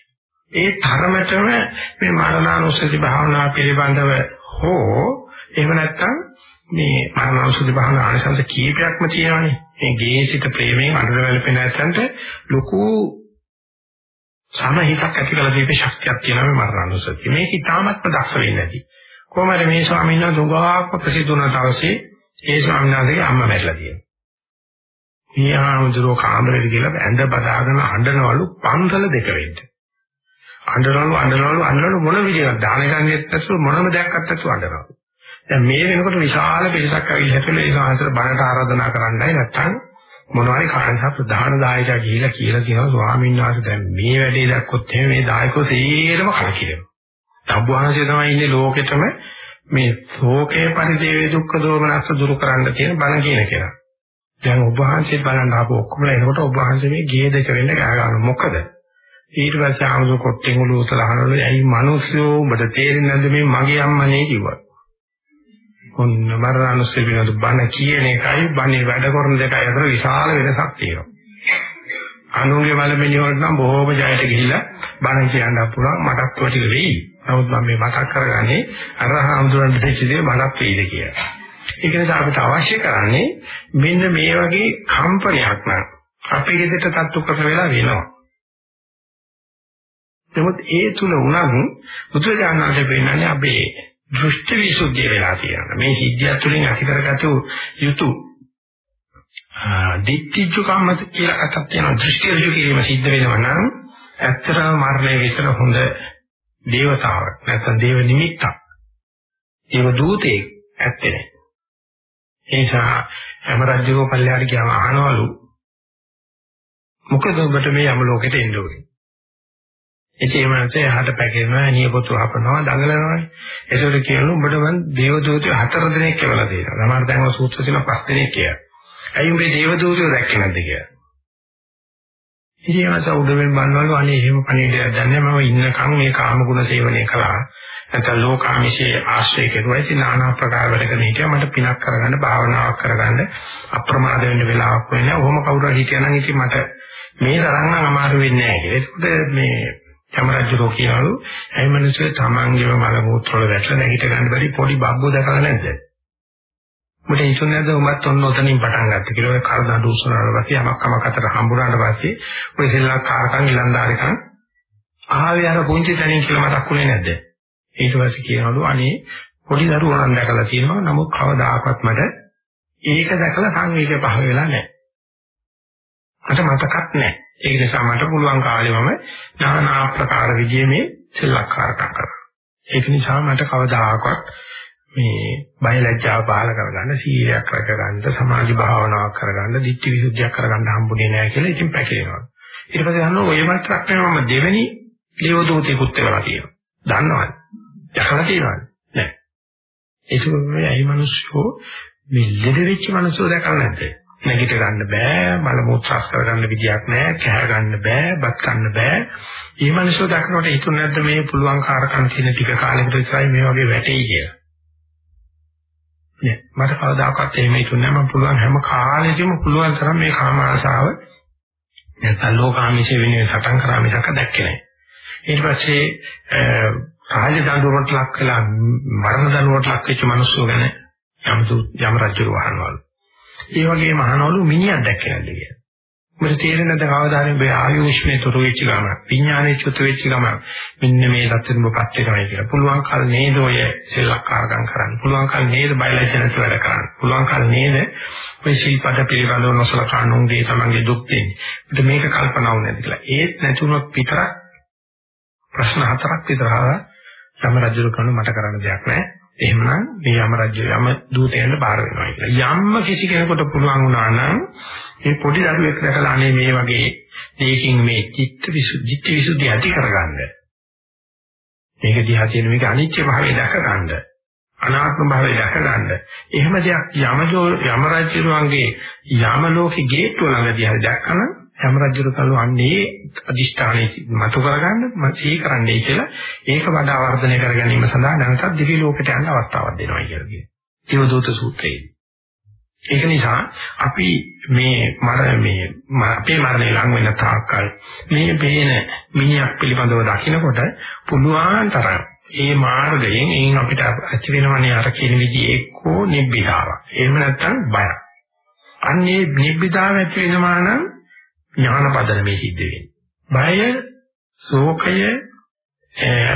ඒ තරමටම මේ මරණානුස්සති භාවනා පිළිබඳව හෝ එහෙම නැත්නම් මේ මරණානුස්සති භාවනා ආනිසංස කීපයක්ම තියෙනවානේ. මේ ගේසිත ප්‍රේමයෙන් අඳුර වැළපෙන ඇත්තන්ට ලොකු සමහිතක් ඇති කළ දීපේ ශක්තියක් තියෙනවා මේ මරණානුස්සතිය. මේක ඉතාමත්ම දක්ෂ වෙන්නේ නැති. කොහොමද මේ ස්වාමීන් වහන්සේ දුගාක්ම ප්‍රසිද්ධ වුණ දවසේ ඒ ස්වාමීන් වහන්සේගේ අම්මා මැරිලා තියෙනවා. මේ ආමතුරෝ කාමරේට ගිහලා ඇඳ බදාගෙන අඬනවලු පන්සල දෙක වෙන්න. අඬනවලු අඬනවලු අඬනවලු මොන විදියක් දාන ගන්නෙත් නැතුව මොනම දෙයක්වත් නැතුව අඬනවා. දැන් මේ වෙනකොට විශාල පිරිසක් ඇවිල්ලා හිටලා ඒ සාහසර බණට ආරාධනා කරන්නයි නැත්තම් මොනවාරි කාරණා ප්‍රධාන දායකයා ගිහිලා කියලා කියනවා ස්වාමීන් වහන්සේ දැන් මේ වැඩේ දැක්කොත් එහෙම මේ දායකෝ සේරම කලකිරෙනවා. සම්බුහාංශය තමයි ඉන්නේ ලෝකෙටම මේ ශෝකේ පරිදේවේ දුක්ඛ දෝමනස්ස දුරු කරන්න තියෙන බණ කියන කෙනා. දැන් ඔබ වහන්සේ බලන්න ආපු ඔක්කොම එනකොට ඔබ වහන්සේ මේ ගේ දෙක වෙන්න ගහ ගන්න මොකද? ඊට පස්සේ ආමුදු කොට්ටෙන් උළු උසලහනවල ඇයි මිනිස්සු ඔබට තේරෙන්නේ නැද්ද මේ මගේ අම්මනේ කිව්වා. ඔන්න මරණනුස්සය වෙනද බණ කියන එකයි බණේ වැඩ කරන දෙකයි අතර විශාල වෙනසක් තියෙනවා. අනුන්ගේ වලමිනි වලට නම් බොහෝම ජයට ගිහිලා බණ කියන්න පුළුවන් මටත් ඔය ටික වෙයි. නමුත් මම මේ මතක් කරගන්නේ අර හාමුදුරන් දෙච්ච දේ මටත් වෙයිද කියලා. ඒක නිසා අපිට අවශ්‍ය කරන්නේ මෙන්න මේ වගේ කම්පනයක් නම් අපේ ගෙදරට තත්තු කර වෙලා වෙනවා. නමුත් ඒ තුල උනත් බුදුරජාණන්සේ පෙන්නන්නේ අපේ දෘෂ්ටි විසුද්ධිය වෙලා තියෙනවා. මේ සිද්ධිය තුළින් ඇති කරගත යුතු දිට්ඨිජ්ජ කම්මත කියලා අතක් තියෙනවා. දෘෂ්ටි ඍජු කිරීම සිද්ධ වෙනවා නම් ඇත්තටම මරණය විතර හොඳ දේවතාවක් නැත්නම් දේව නිමිත්තක්. ඒව දූතේ ඇත්තේ නැහැ. ඒ නිසා හැම රජුගේ පල්ලෙහාට ගියාම අහනවලු මොකද ඔබට මේ යම ලෝකෙට එන්න ඕනේ? ඉතින් මේ මනසේ එහාට පැකෙනවා, නියපොතු හපනවා, දඟලනවානේ. ඒකට කියනවා උඹට මං දේව දූතයෝ හතර දිනක් කියලා දෙනවා. සමහර තැන්වල සූත්‍ර තියෙනවා පස් දිනක් කියලා. ඇයි උඹේ දේව දූතයෝ දැක්කේ නැද්ද කියලා. ඉතින් මනස උඩෙන් බannවලු අනේ එහෙම පණිවිඩයක් දැන්නේ මම ඉන්නකම් මේ කාම ගුණ සේවනය කළා. නැත්නම් ලෝකාමිෂයේ ආශ්‍රය කෙරුවා. ඉතින් নানা ආකාර වැඩ කරන හිටියා මට පිනක් කරගන්න, භාවනාවක් කරගන්න අප්‍රමාද වෙන්න වෙලාවක් වෙන්නේ. ඔහොම කවුරු හරි හිටියනම් ඉතින් මට මේ තරම් නම් අමාරු වෙන්නේ නැහැ කියලා. ඒකට මේ චමරජ්ජරෝ කියනලු ඇයි මිනිස්සු තමන්ගේම මල මූත්‍ර වල වැටලා නැගිට ගන්න බැරි පොඩි බබ්බෝ දැකලා නැද්ද? මට හිතුනේ නැද්ද උඹත් ඔන්න ඔතනින් පටන් ගත්ත කියලා ඔය කරදඬු උසනාට පස්සේ යමක් කමක් අතර හම්බුනාට පස්සේ ඔය සෙල්ලක් කාරකම් ඉලන්දාරිකම් ආවේ අර පුංචි තැනින් කියලා මතක් වුණේ නැද්ද? ඊට පස්සේ කියනවලු අනේ පොඩි දරුවා නම් දැකලා තියෙනවා නමුත් කවදාකවත් මට ඒක දැකලා සංවේගය පහළ වෙලා නැහැ. මට මතකත් නැහැ. ඒක නිසා මට පුළුවන් කාලේ මම নানা ආකාර විදිහේ මේ සෙල්ලක්කාරකම් කරා. ඒක නිසා මට කවදාකවත් මේ බය ලැජ්ජාව පහල කරගන්න සීලයක් රැකගන්න සමාධි භාවනාවක් කරගන්න ditthi visuddhiyak කරගන්න හම්බුනේ නැහැ කියලා ඉතින් පැකිලෙනවා. ඊට පස්සේ අහනවා ඔය මාත්‍රක් නෙවෙයි මම දෙවෙනි ලේව දූතෙකුත් වෙලා තියෙනවා. දන්නවද? දැකලා තියෙනවද? නැහැ. ඒක මේ අයි මිනිස්සු මේ ලෙඩ වෙච්ච මිනිස්සු දැකලා නැද්ද? නැගිට ගන්න බෑ මල මුත්‍රාස් කරගන්න විදියක් නෑ කැහ ගන්න බෑ බත් ගන්න බෑ. මේ මිනිස්සු දක්නකොට හිතුනේ නැද්ද මේ පුළුවන් කාරකම් තියෙන ටික කාලෙකට විතරයි මේ වගේ වැටෙයි කියලා. නෑ මට කවදාකවත් එහෙම හිතුනේ නෑ. මම පුළුවන් හැම කාලෙකම පුළුවන් තරම් මේ කාම ආශාව නැත්නම් ලෝකාමිෂේ වෙනුවෙන් සටන් කරා මිසක දැක්කේ නෑ. ඊට පස්සේ රාජ දඬුවමට ලක් වෙලා මරණ දඬුවමට ලක් වෙච්ච මිනිස්සු ගැන යම් යම් රජු වහනවලු. ඒ වගේම අහනවලු මිනිහක් දැක්කේ නැද්ද කියලා. මට තේරෙන්නේ නැද්ද කවදාහරි මේ ආයුෂ්මේ තුරු වෙච්ච ගම, විඥානයේ චුත වෙච්ච ගම මෙන්න මේ தත්ත්වෙම පත් වෙනවයි කියලා. පුළුවන් කල නේද ඔය සෙල්ලක්කාරකම් කරන්න. පුළුවන් කල නේද බයලජනස් වැඩ කරන්න. පුළුවන් කල නේද ඔය ශිල්පද පිළිබඳව නොසලකා නොංගේ තමන්ගේ දුක් දෙන්නේ. අපිට මේක කල්පනා වුණාද කියලා. ඒත් නැතුනොත් විතරක් ප්‍රශ්න හතරක් විතර ආවා. සම රජු කරන මට කරන්න දෙයක් නැහැ. එහෙමනම් මේ යම රජ්‍ය යම දූතයන්ට බාර වෙනවා කියලා. යම්ම කිසි කෙනෙකුට පුළුවන් වුණා නම් මේ පොඩි දරුවෙක් දැකලා අනේ මේ වගේ දෙයකින් මේ චිත්ත විසුද්ධි විසුද්ධි ඇති කරගන්න. මේක දිහා තියෙන මේක අනිත්‍ය භාවය දැක ගන්න. අනාත්ම භාවය දැක ගන්න. එහෙම දෙයක් යමජෝ යම රජුගේ යම ලෝකේ ගේට්ටුව ළඟදී හරි දැක්කම හැම රජුරු කළු අන්නේ අදිෂ්ඨානයේ මතු කරගන්න මතී කරන්නයි කියලා ඒක වඩා වර්ධනය කර ගැනීම සඳහා නැවතත් දිවි ලෝකයට යන්න අවස්ථාවක් දෙනවා කියලා කියනවා. ඒවදූත සූත්‍රයේ. ඒක නිසා අපි මේ මර මේ අපේ මරණය ලඟ වෙන තාක්කල් මේ බේන මිනිහක් පිළිබඳව දකිනකොට පුළුවන් තරම් ඒ මාර්ගයෙන් එයින් අපිට ඇති වෙනවනේ අර කියන විදිහේ එක්කෝ නිබ්බිදාවක්. එහෙම නැත්නම් බයක්. අන්නේ නිබ්බිදාව ඇති වෙනවා නම් ඥාන පදනමේ සිද්ධ වෙන්නේ. බය, ශෝකය,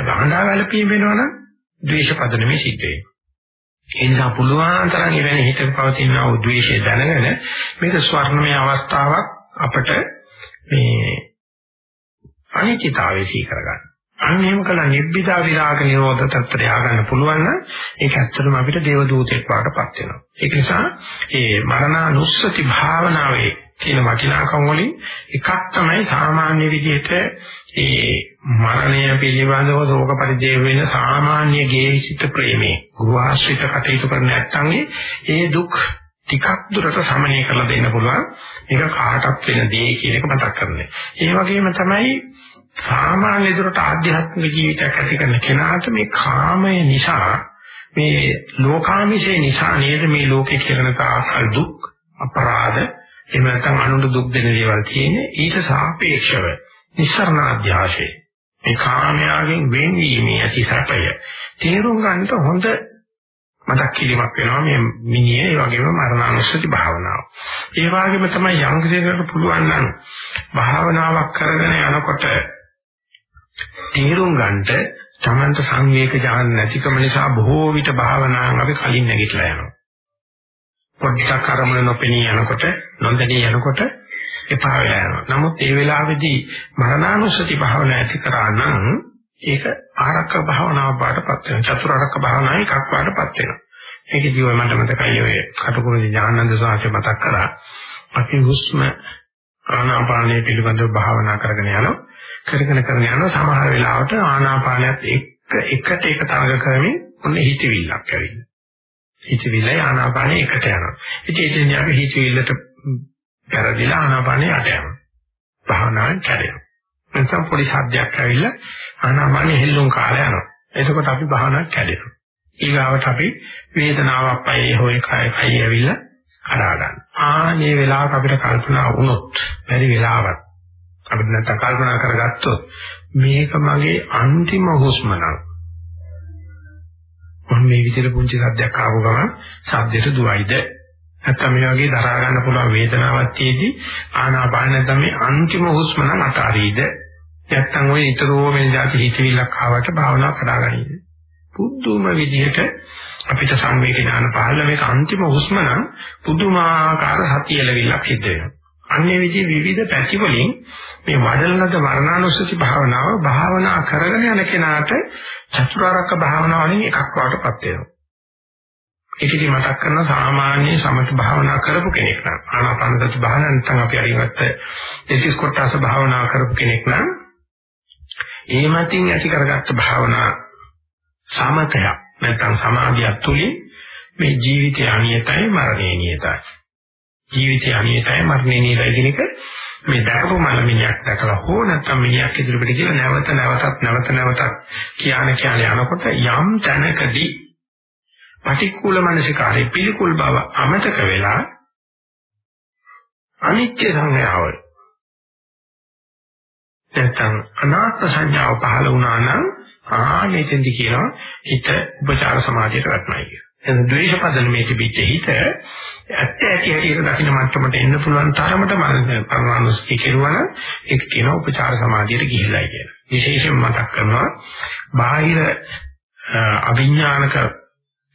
ගහඬාවැළපීම වෙනවනම් ද්වේෂ පදනමේ සිද්ධ වෙනවා. ඒ නිසා පුළුවන් තරම් එවැනි හිතක පවතින ආ ද්වේෂය දැනගෙන මේක ස්වර්ණමය අවස්ථාවක් අපට මේ අනිත්‍යතාවය සී කරගන්න. අන්න එහෙම කළා නිබ්බිදා විරාග නිරෝධ තත්ත්වයට ය아가න්න පුළුවන් නම් ඒක ඇත්තටම අපිට දේව දූතෙක් වඩටපත් වෙනවා. ඒක නිසා මේ මරණානුස්සති භාවනාවේ තියෙන වටිනාකම් වලින් එකක් තමයි සාමාන්‍ය විදිහට ඒ මරණය පිළිබඳව ශෝක පරිදේව වෙන සාමාන්‍ය ගේහිත ප්‍රේමේ ගෘහාශ්‍රිත කටයුතු කරන නැත්නම් ඒ දුක් ටිකක් දුරට සමනය කරලා දෙන්න පුළුවන් ඒක කාටත් වෙන දේ කියන එක මතක් කරන්නේ. ඒ වගේම තමයි සාමාන්‍ය දුරට ආධ්‍යාත්මික ජීවිතයක් ඇති කරන කෙනාට මේ කාමය නිසා මේ ලෝකාමිෂේ නිසා නේද මේ ලෝකේ කියන තාකල් දුක් අපරාධ එහෙම නැත්නම් අනුන්ට දුක් දෙන දේවල් තියෙන්නේ ඊට සාපේක්ෂව නිස්සරණ අධ්‍යාශේ මේ කාමයාගෙන් වෙන්වීමේ ඇති සැපය තේරුම් ගන්නට හොඳ මතක් කිරීමක් වෙනවා මේ මිනිහේ ඒ වගේම මරණානුස්සති භාවනාව. ඒ වගේම තමයි යම් කෙනෙකුට පුළුවන් නම් භාවනාවක් කරගෙන යනකොට තේරුම් ගන්නට තමන්ට සංවේග ඥාන නැතිකම නිසා බොහෝ විට භාවනාවන් අපි කලින් නැගිටලා යනවා. පොඩ්ඩක් අරමුණ නොපෙනී යනකොට නොදැනී යනකොට එපා වෙලා යනවා. නමුත් ඒ වෙලාවේදී මරණානුස්සති භාවනා ඇති කරා නම් ඒක ආරක්ක භාවනාව බාටපත් වෙනවා. චතුරාර්යක භාවනාව එකක් බාටපත් වෙනවා. ඒකදී ඔය මට මතකයි ඔය කටුකුරුදි ඥානන්ද සාහිත්‍ය මතක් කරා. අපි හුස්ම ආනාපානය පිළිබඳව භාවනා කරගෙන යනවා. කරගෙන කරගෙන යනවා සමහර වෙලාවට ආනාපානයත් එක්ක එකට එක තරඟ කරමින් ඔන්න හිතවිල්ලක් ඇවිල්ලා. හිතවිල්ල ආනාපානය එකට යනවා. ඉතින් ඒ කියන්නේ අපි හිතවිල්ලට පෙරදිලා ආනාපානය යට යනවා. භාවනාවෙන් කැඩෙනවා. නැත්නම් පොඩි ශබ්දයක් ඇවිල්ලා ආනාපානය හෙල්ලුම් කාලය යනවා. එතකොට අපි භාවනාවක් කැඩෙනවා. ඊගාවට අපි වේදනාවක් පයි හොය කය කයි ඇවිල්ලා කඩා ගන්න. ආනේ වෙලාවක අපිට කල්පනා වුණොත් බැරි වෙලාවක් අපිට නැත්නම් කල්පනා කරගත්තොත් මේක මගේ අන්තිම හුස්ම නම් මම මේ විදිහට පුංචි සද්දයක් ආව ගමන් සද්දයට දුවයිද? නැත්නම් මේ වගේ දරා ගන්න පුළුවන් වේදනාවක් තියේදී ආනාපාන නැත්නම් මේ අන්තිම හුස්ම නම් අතාරීද නැත්නම් ওই ඊතරෝ මේ જાති හිතවිල්ලක් ආවට භාවනා කරගනින්ද පුදුම විදිහට අපිට සංවේදී ඥාන පහළ මේක අන්තිම හුස්ම නම් පුදුමාකාර හතියලවිල්ලක් සිද්ධ වෙනවා. අන්නේ විදිහ විවිධ පැති වලින් මේ වඩලනද වර්ණානුස්සති භාවනාව භාවනා කරගෙන යන කෙනාට චතුරාර්යක භාවනාවලින් එකක් වටපත් වෙනවා. ඒකදී මතක් කරන සාමාන්‍ය සමථ භාවනා කරපු කෙනෙක් නම් ආනාපානසති භාවනාව නැත්නම් අපි අරියවත් දෙතිස් කොටස භාවනා කරපු කෙනෙක් නම් ඒ මතින් ඇති කරගත්ත භාවනා සමතයක් නැත්නම් සමාධියක් තුලින් මේ ජීවිතය අනියතයි මරණය නියතයි. ජීවිතය අනියතයි මරණය නියතයි කියන එක මේ දැකපු මලමිණියක් දැකලා හෝ නැත්නම් මිනිහක් ඉදිරියට ගිහලා නැවත නැවතත් නැවත නැවතත් කියන කියන යනකොට යම් තැනකදී පටික්කුල මනසිකාරේ පිළිකුල් බව අමතක වෙලා අනිත්‍ය සංඥාව නැත්නම් අනාත්ම සංඥාව පහළ වුණා නම් ආනෙතෙන්දි කියනවා හිත උපචාර සමාධියට වැටෙනවා කියලා. එතන ද්වේෂ පදන මේ තිබිච්ච හිත ඇත්ත ඇති හැටියට දකින්න මට්ටමට එන්න පුළුවන් තරමට පරමානුස්ති කෙරුවන ඒක කියන උපචාර සමාධියට ගිහිලායි කියලා. විශේෂයෙන් මතක් කරනවා බාහිර අවිඥානික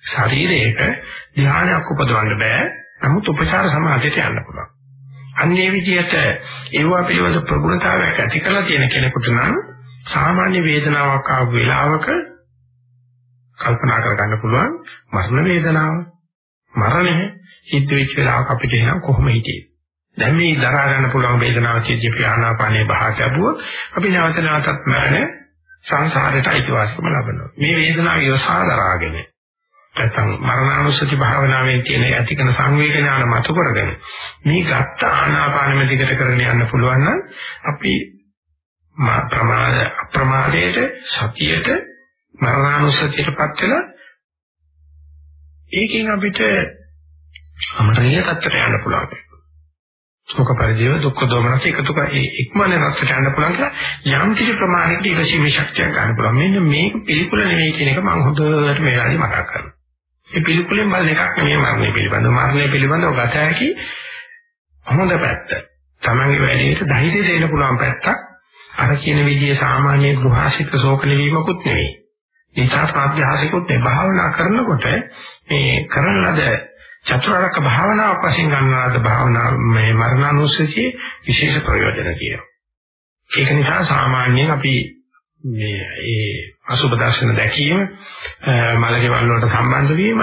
ශරීරයක ධ්‍යානයක් උපදවන්න බෑ. නමුත් උපචාර සමාධියට යන්න පුළුවන්. අන්නේ විදිහට ඒවා පිළිබඳ ප්‍රගුණතාවයක් ඇති කරලා තියෙන කෙනෙකුට නම් සාමාන්‍ය වේදනාවක් ආපු වෙලාවක කල්පනා කරගන්න පුළුවන් මරණ වේදනාව. මරණය සිද්ධ වෙච්ච වෙලාවක අපිට එහෙනම් කොහොම හිටියේ දැන් මේ දරා ගන්න පුළුවන් වේදනාව සිද්ධ පියානාපානේ බහට ලැබුවොත් අපි නැවත නැවතත් මරණ සංසාරයට අයිතිවාසිකම ලබනවා. මේ වේදනාව යොසා දරාගෙන නැත්නම් මරණානුස්සති භාවනාවෙන් තියෙන ඇතිකන සංවේග ඥාන මත කරගෙන මේ ගත්ත ආනාපානෙ දිගට කරගෙන යන්න පුළුවන් නම් අපි ප්‍රමාද අප්‍රමාදයට සතියට මරණානුස්සතියටපත් වෙලා ඒකෙන් අපිට අමතරීය තත්ත්වයට යන්න පුළුවන්. සෝක පරිජීව දුක්ඛ දෝමනස එකතු කර ඉක්මන රසට යන්න පුළුවන් කියලා යම් කිසි ප්‍රමාණයකට ඉවසීමේ ශක්තියක් ගන්න පුළුවන්. මෙන්න මේක පිළිකුල නෙවෙයි කියන එක මම හොඳට මේ වෙලාවේ මතක් කරනවා. මේ පිළිකුලෙන් බලන එකක් නෙවෙයි මරණය පිළිබඳව. මරණය පිළිබඳව ගත හැකි හොඳ පැත්ත. Tamange වැඩේට ධෛර්යය දෙන්න පුළුවන් පැත්තක් අර කියන විදිහේ සාමාන්‍ය ගෘහාසික ශෝක නිවීමකුත් නෙවෙයි. ඒසා ප්‍රාත්‍යහාසිකුත් නෙවෙයි. භාවනා කරනකොට මේ කරන ලද චතුරාර්යක භාවනාවක් වශයෙන් ගන්නාද භාවනා මේ මරණානුස්සතියේ විශේෂ ප්‍රයෝජන කියනවා. ඒක නිසා සාමාන්‍යයෙන් අපි මේ ඒ අසුබ දර්ශන දැකීම මලකෙවල් වලට සම්බන්ධ වීම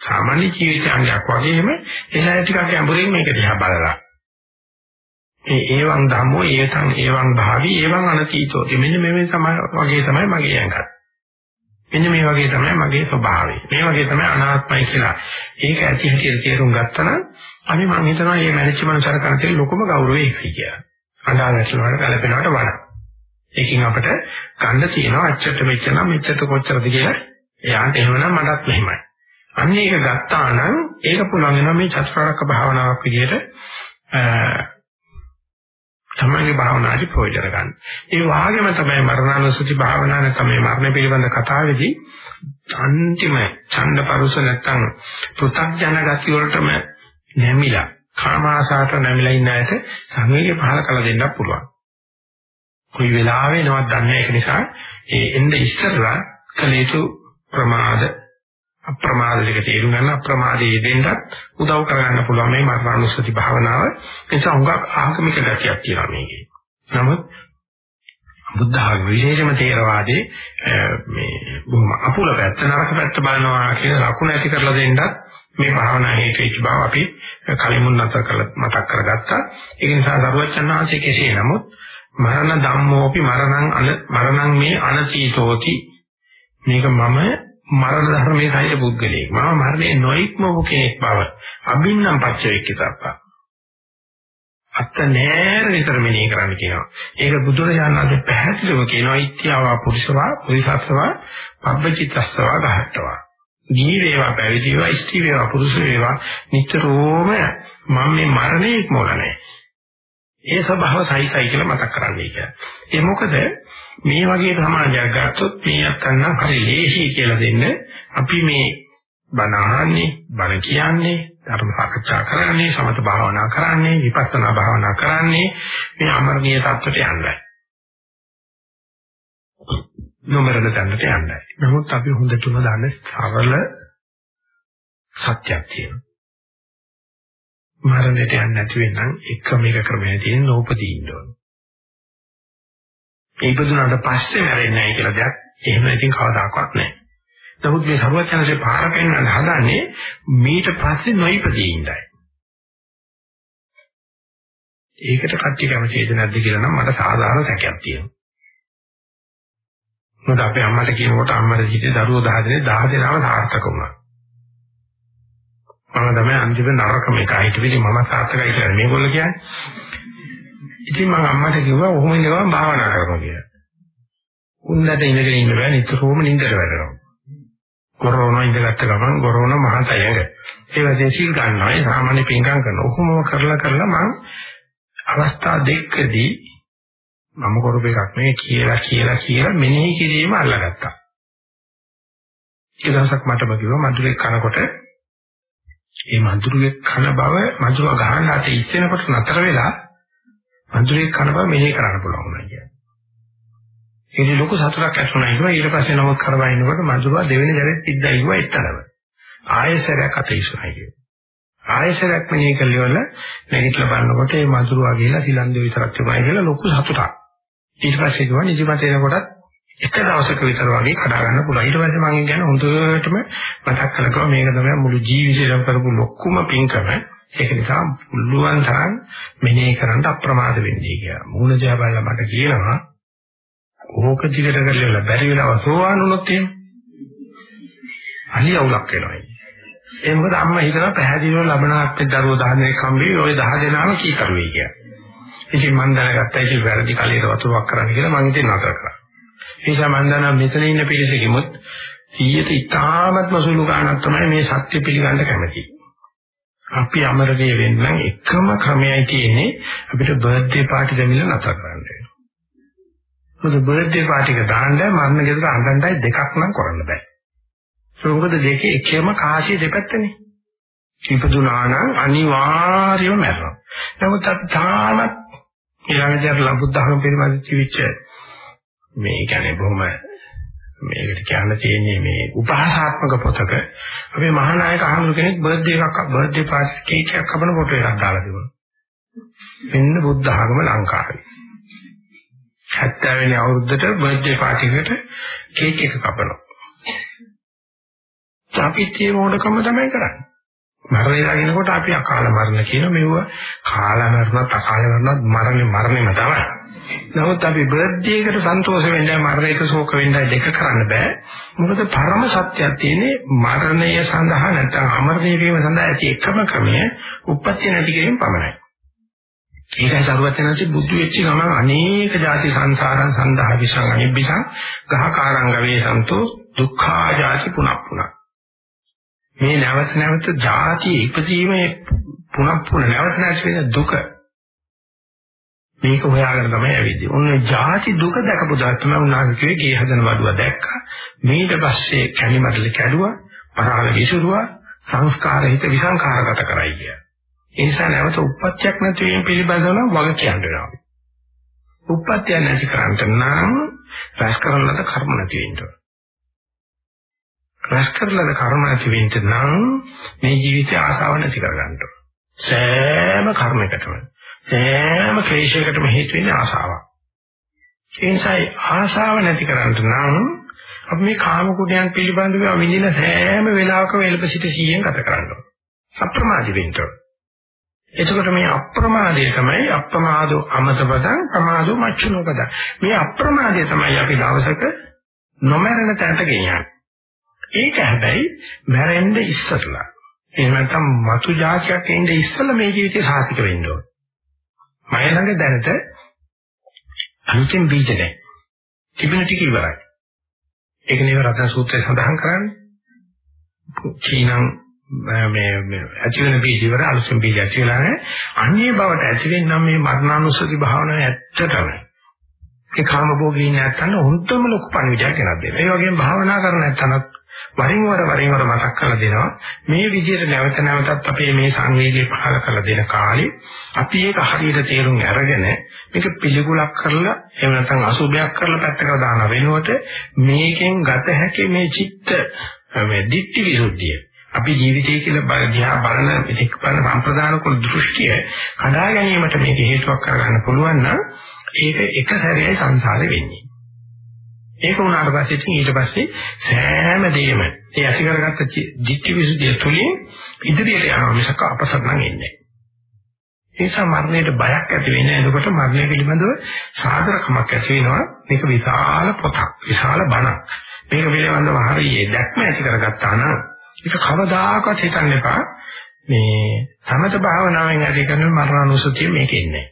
සාමාන්‍ය ජීවිතයන්ගයක් වගේම එහා ටිකක් ගැඹුරින් මේක දිහා බලලා ඒ ඒවං ධම්මෝ ඒතං ඒවං භාවි ඒවං අනතීතෝ මෙන්න මේ තමයි වගේ තමයි මගේ ඇඟත් මෙන්න මේ වගේ තමයි මගේ ස්වභාවය. මේ වගේ තමයි අනාත්මයි කියලා. ඒක ඇති හැටියට තේරුම් ගත්තා නම් අපි මම හිතනවා මේ මැරිච්ච මනසර කරන තියෙන ලොකුම ගෞරවය ඒකයි කියලා. අනාගතේ වල කලපෙනවට වඩා. ඒකෙන් අපිට ගන්න තියෙනවා අච්චට මෙච්චර නම් මෙච්චර කොච්චරද කියලා එයාට එහෙමනම් මටත් මෙහෙමයි. අන්න ඒක ගත්තා නම් ඒක පුළුවන් වෙනවා මේ චතුරාර්ය භාවනාවක් විදිහට තමයි භාවනාදි ප්‍රයෝජන ගන්න. ඒ වාගේම තමයි මරණානුසති භාවනාව නැත්නම් මේ මරණ පිළිබඳ කතාවේදී අන්තිම ඡන්ද පරුස නැත්නම් පෘථග්ජන ගති වලටම නැමිලා කාම ආසාවට නැමිලා ඉන්න අයට සංවේගය පහල කළ දෙන්න පුළුවන්. කොයි වෙලාවෙ නවත් දන්නේ ඒක නිසා ඒ එnde ඉස්සරලා කලේතු ප්‍රමාද අප්‍රමාද දෙක තේරුම් ගන්න අප්‍රමාදයේ දෙන්නත් උදව් කරගන්න පුළුවන් මේ මරණානුස්සති භාවනාව. ඒ නිසා හුඟක් ආගමික ගැටියක් තියෙනවා මේකේ. නමුත් බුද්ධ ආගම විශේෂම තේරවාදී මේ බොහොම අපුල පැත්ත නරක පැත්ත බලනවා කියන ලකුණ ඇති කරලා දෙන්නත් මේ භාවනා හේතු වෙච්ච බව අපි කලිමුන් නැතර කරලා මතක් කරගත්තා. ඒ නිසා දරුවචනාංශයේ කෙසේ නමුත් මරණ ධම්මෝපි මරණං අන මරණං මේ අනතීතෝති මේක මම මරණ ධර්මයේ සහිත පුද්ගලයෙක්. මම මරණය නොඉක්මවපු කෙනෙක් බව අභින්නම් පච්චවේක්කිතප්පා. අත්ත නෑර විතර මෙනෙහි කරන්න කියනවා. ඒක බුදුරජාණන් වහන්සේ පැහැදිලිව කියනවා ඉත්‍යාවා පුරිසවා පුරිසස්සවා පබ්බචිත්තස්සවා ගහට්ටවා. දී වේවා පැවිදි වේවා ස්ත්‍රී වේවා පුරුෂ වේවා නිතරම මම මේ මරණය ඉක්මවලා නැහැ. ඒ ස්වභාව සහිතයි කියලා මතක් කරන්නේ කියලා. ඒ මොකද මේ වගේ සමාජයක් ගත්තොත් මේ අත්නම් හරි ලේසි කියලා දෙන්න අපි මේ බණ අහන්නේ බණ කියන්නේ ධර්ම සාකච්ඡා කරන්නේ සමත භාවනා කරන්නේ විපස්සනා භාවනා කරන්නේ මේ අමරණීය தත්ත්වයට යන්නයි. නොමරණ තැනට යන්නයි. නමුත් අපි හොඳටම දන්නේ සරල සත්‍යයක් තියෙනවා. මරණයට යන්නේ නැති වෙනම් එකම එක ක්‍රමය තියෙන නෝපදී ඉන්න ඕන. ඒ ඉපදුනාට පස්සේ මැරෙන්නේ නැහැ කියලා දෙයක් එහෙම ඉතින් කවදාකවත් නැහැ. නමුත් මේ සර්වඥාන්සේ පාර පෙන්වන්න හදන්නේ මීට පස්සේ නොයිපදී ඉඳයි. ඒකට කට්ටිය කැමතිද නැද්ද කියලා නම් මට සාධාරණ සැකයක් තියෙනවා. මොකද අපේ අම්මට කියනකොට අම්මට හිතේ දරුවෝ 10 දෙනෙක් 10 දෙනාම සාර්ථක වුණා. මම තමයි අන්තිම නරකම එක හිතුවේ මම සාර්ථකයි කියලා මේගොල්ලෝ කියන්නේ. ඉතින් මම අම්මට කිව්වා ඔහොම ඉඳලා භාවනා කරමු කියලා. උන්නට ඉඳගෙන ඉන්න බෑ නිතරම නිින්දට වැටෙනවා. කොරෝනා ඉඳගත්ත ගමන් කොරෝනා මහා තයඟ. ඒ වගේ සීල් ගන්නවා සාමාන්‍ය පින්කම් කරනවා. ඔහොම කරලා කරලා මම අවස්ථා දෙකදී මම කරුප එකක් නෙවෙයි කියලා කියලා කියලා මෙනෙහි කිරීම අල්ලගත්තා. ඒ දවසක් මටම කිව්වා මඳුරේ කනකොට ඒ මඳුරේ කන බව මඳුර ගහන්න අත ඉස්සෙනකොට නතර වෙලා වඳුරේ කනවා මෙහෙ කරන්න පුළුවන් වුණා කියන්නේ. ඒක ලොකු සතුටක් ඇති වුණා කියලා ඊට පස්සේ නම කරවා ඉන්නකොට මදුරා දෙවෙනි දරෙත් ඉද්දා ඉුවා එතනම. ආයෙසරයක් අත ඉස්සරහයි කියන්නේ. ආයෙසරයක් මෙහෙ කළේවල නැගිටලා බලනකොට මේ මදුරා ගිහලා සිලන්දේ විතරක් තිබයි කියලා ලොකු සතුටක්. ඊට පස්සේ ගියා නිදිමත එනකොටත් එක දවසක විතර වගේ කඩා ගන්න පුළුවන්. ඊට පස්සේ මම කියන්නේ හොඳටම මතක් කළකම මේක තමයි මුළු ජීවිතේම කරපු ලොකුම පින්කම. ඒක නිසා පුළුවන් තරම් මෙනෙහි කරන්න අප්‍රමාද වෙන්නේ කියලා. මූණ දිහා බලලා මට කියනවා ඕක දිගට කරලා බැරි වෙලාව සෝවාන් වුණොත් එහෙම. අලිය අවුලක් වෙනවා. ඒ මොකද අම්මා හිතනවා පැහැදිලිව ලබනාත්මේ දරුවෝ 10 දෙනෙක් හම්බෙයි ওই 10 දෙනාම කී කරුවේ කියලා. ඉතින් මම දැනගත්තා ඉතින් වැරදි කලියට වතුරක් කරන්න කියලා මම ඉතින් නතර කරා. ඒ නිසා මම දන්නවා මෙතන ඉන්න පිරිසකෙමුත් 100ට ඉතාමත්ම සුළු ගාණක් තමයි මේ සත්‍ය පිළිගන්න කැමති. අපි අමරණීය වෙන්න එකම ක්‍රමයයි තියෙන්නේ අපිට බර්ත්ඩේ පාටි දෙමිල නතර කරන්න වෙනවා. මොකද බර්ත්ඩේ පාටි එක දාන්න මරණ ගෙදර අඳන්ඩයි දෙකක් නම් කරන්න බෑ. ඒක මොකද දෙකේ එකම කාසිය දෙපැත්තනේ. ඉපදුනා නම් අනිවාර්යයෙන්ම මැරෙනවා. නමුත් අපි තාමත් ඊළඟට ලබුද්ධහම පිළිබඳ කිවිච්ච මේ කියන්නේ බොහොම මේකට කියන්න තියෙන්නේ මේ උපහාසාත්මක පොතක අපේ මහානායක අහමුරු කෙනෙක් බර්ත්ඩේ එකක් බර්ත්ඩේ පාටි කේක් එකක් කපන ෆොටෝ එකක් දාලා තිබුණා. මෙන්න බුද්ධ ආගම ලංකාවේ. 70 70 වෙනි අවුරුද්දට බර්ත්ඩේ පාටි එකට කේක් එක කපනවා. අපිත් ඒ මොඩකම තමයි කරන්නේ. මරණය දකින්නකොට අපි අකාල මරණ කියන මෙව කාල මරණත් අකාල මරණත් මරණය මරණයම තමයි. නමුත් අපි බර්ත්ඩේ එකට සන්තෝෂ වෙන්නයි මරණයට ශෝක වෙන්නයි දෙක කරන්න බෑ. මොකද පරම සත්‍යයක් තියෙන්නේ මරණය සඳහා නැත්නම් අමරණය වීම සඳහා ඇති එකම ක්‍රමය උපත්ති නැති කිරීම පමණයි. ඒකයි සරුවචනන්සේ බුදු වෙච්ච ගමන් අනේක ಜಾති සංසාරං සඳහා විසං අනිබ්බිසං ගහකාරංග වේසන්තෝ දුක්ඛා ಜಾති පුනප්පුන. මේ නැවත නැවත ಜಾති ඉපදීමේ පුනප්පුන නැවත නැවත වෙන දුක මේක හොයාගෙන තමයි ඇවිද්දී. ඔන්න ಜಾති දුක දැකපු දා තමයි උන්වහන්සේ ගේ හදන වඩුව දැක්කා. ඊට පස්සේ කැණිමඩල කැඩුවා, පරාල විසුරුවා, සංස්කාර හිත විසංකාරගත කරයි කිය. ඒ නිසා නැවත උප්පත්තියක් නැති වීම පිළිබඳව වග කියන්න වෙනවා. උප්පත්තිය නැති කරන්ට නම් රැස් කරන ලද කර්ම නැති වෙන්න ඕන. රැස් කරලද කර්ම ඇති වෙන්න නම් මේ ජීවිතය ආසාව නැති කරගන්න ඕන. සෑම කර්මයකටම සෑම ක්ලේශයකටම හේතු වෙන්නේ ආසාවක්. ඒ නිසා ආසාව නැති කරන්න නම් අපි මේ කාම කුඩයන් පිළිබඳව විඳින සෑම වෙලාවකම එළඹ සිට සීයෙන් ගත කරන්න ඕන. අප්‍රමාදී වෙන්න ඕන. එතකොට මේ අප්‍රමාදය තමයි අප්‍රමාදෝ අමතපදං ප්‍රමාදෝ මච්චුනෝපදං. මේ අප්‍රමාදය තමයි අපි දවසක නොමරන තැනට ගෙනියන්නේ. ඒක හැබැයි මැරෙන්න ඉස්සරලා. එහෙම නැත්නම් මතු જાතියක් එන්නේ ඉස්සෙල්ලා මේ ජීවිතේ සාසික වෙන්න ඕන. මය ළඟ දැනට අන්තිම බීජ නැහැ. තිබෙන ටික ඉවරයි. ඒක නේද රතන සූත්‍රයේ සඳහන් කරන්නේ. චීනම් මේ මේ ඇති වෙන බීජ ඉවර අලුතෙන් බීජ ඇති වෙලා නැහැ. අන්නේ බවට ඇති වෙන්නම් මේ මරණානුස්සති භාවනාව ඇත්තටම ඒ කාම භෝගී නැත්තන හොඳම ලොකු පණිවිඩයක් ගෙනත් දෙනවා. ඒ වගේම භාවනා කරන නැත්තනත් වරින් වර වරින් වර මතක් කරලා දෙනවා. මේ විදිහට නැවත නැවතත් අපේ මේ සංවේගය පහල කරලා දෙන කාලේ අපි ඒක හරියට තේරුම් අරගෙන මේක පිළිගුලක් කරලා එහෙම නැත්නම් අසුභයක් කරලා පැත්තකට දාන වෙනුවට මේකෙන් ගත හැකි මේ චිත්ත මේ දික්ටි විසුද්ධිය. අපි ජීවිතය කියලා බල දිහා බලන පිටික් බලන සම්ප්‍රදාන කුල දෘෂ්ටිය කඩා ගැනීමට මේක හේතුවක් කරගන්න පුළුවන් නම් ඒක එක සැරේයි සංසාරේ වෙන්නේ. ඒක වුණාට පස්සේ ඉතින් ඊට පස්සේ සෑම දෙයක්ම ඒ ඇති කරගත්ත ධිට්ඨි විසුද්ධිය තුළින් ඉදිරියට යනවා මිසක අපසරණ එන්නේ. ඒ නිසා මරණයට බයක් ඇති වෙන්නේ එතකොට මරණය පිළිබඳව සාධරකමක් ඇති වෙනවා. මේක විශාල පොතක්, විශාල බණක්. මේක පිළිබඳව හරියේ දැක්ම ඇති කරගත්තා නම් ඒක කවදාකවත් හිතන්න එපා. මේ සමත භාවනාවෙන් ඇති කරන මරණානුසතිය මේකේ ඉන්නේ.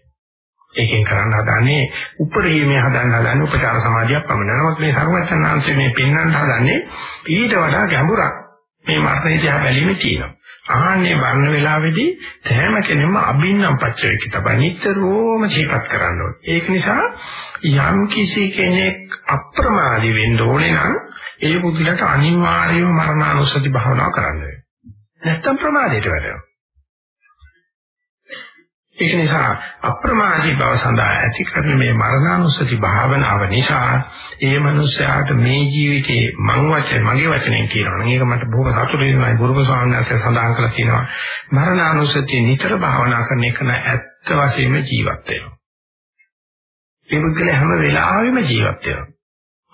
ඒකෙන් කරන්න හදන්නේ උපරිමයේ හදන්න හදන්නේ උපචාර සමාධියක් පමණයි. නමුත් මේ සර්වචන්නාංශයේ මේ පෙන්වන්න හදන්නේ ඊට වඩා ගැඹුරක්. මේ මරණය දිහා බැලීමේ තියෙනවා. ආන්නේ වර්ණ වේලාවේදී තෑම කෙනෙක්ම අභින්නම් පච්චයක තමයි නිතරම ජීවත් කරන්න ඕනේ. ඒක නිසා යම් කිසි කෙනෙක් අප්‍රමාදී වෙන්න ඕනේ නම් ඒ බුද්ධිලට අනිවාර්යයෙන්ම මරණානුස්සති භාවනාව කරන්න වෙනවා. නැත්තම් ප්‍රමාදයට වැටෙනවා. ඒක නිසා අප්‍රමාදී බව සඳහා ඇති කරන මේ මරණානුස්සති භාවනාව නිසා ඒ මනුස්සයාට මේ ජීවිතේ මං වචනේ මගේ වචනෙන් කියනවා. නම් ඒක මට බොහොම සතුටු වෙනවා. ගුරුක ස්වාමීන් වහන්සේ සඳහන් කරලා තියෙනවා මරණානුස්සති නිතර භාවනා කරන එක නෑ ඇත්ත වශයෙන්ම ජීවත් වෙනවා. ඒ පුද්ගලයා හැම වෙලාවෙම ජීවත් වෙනවා.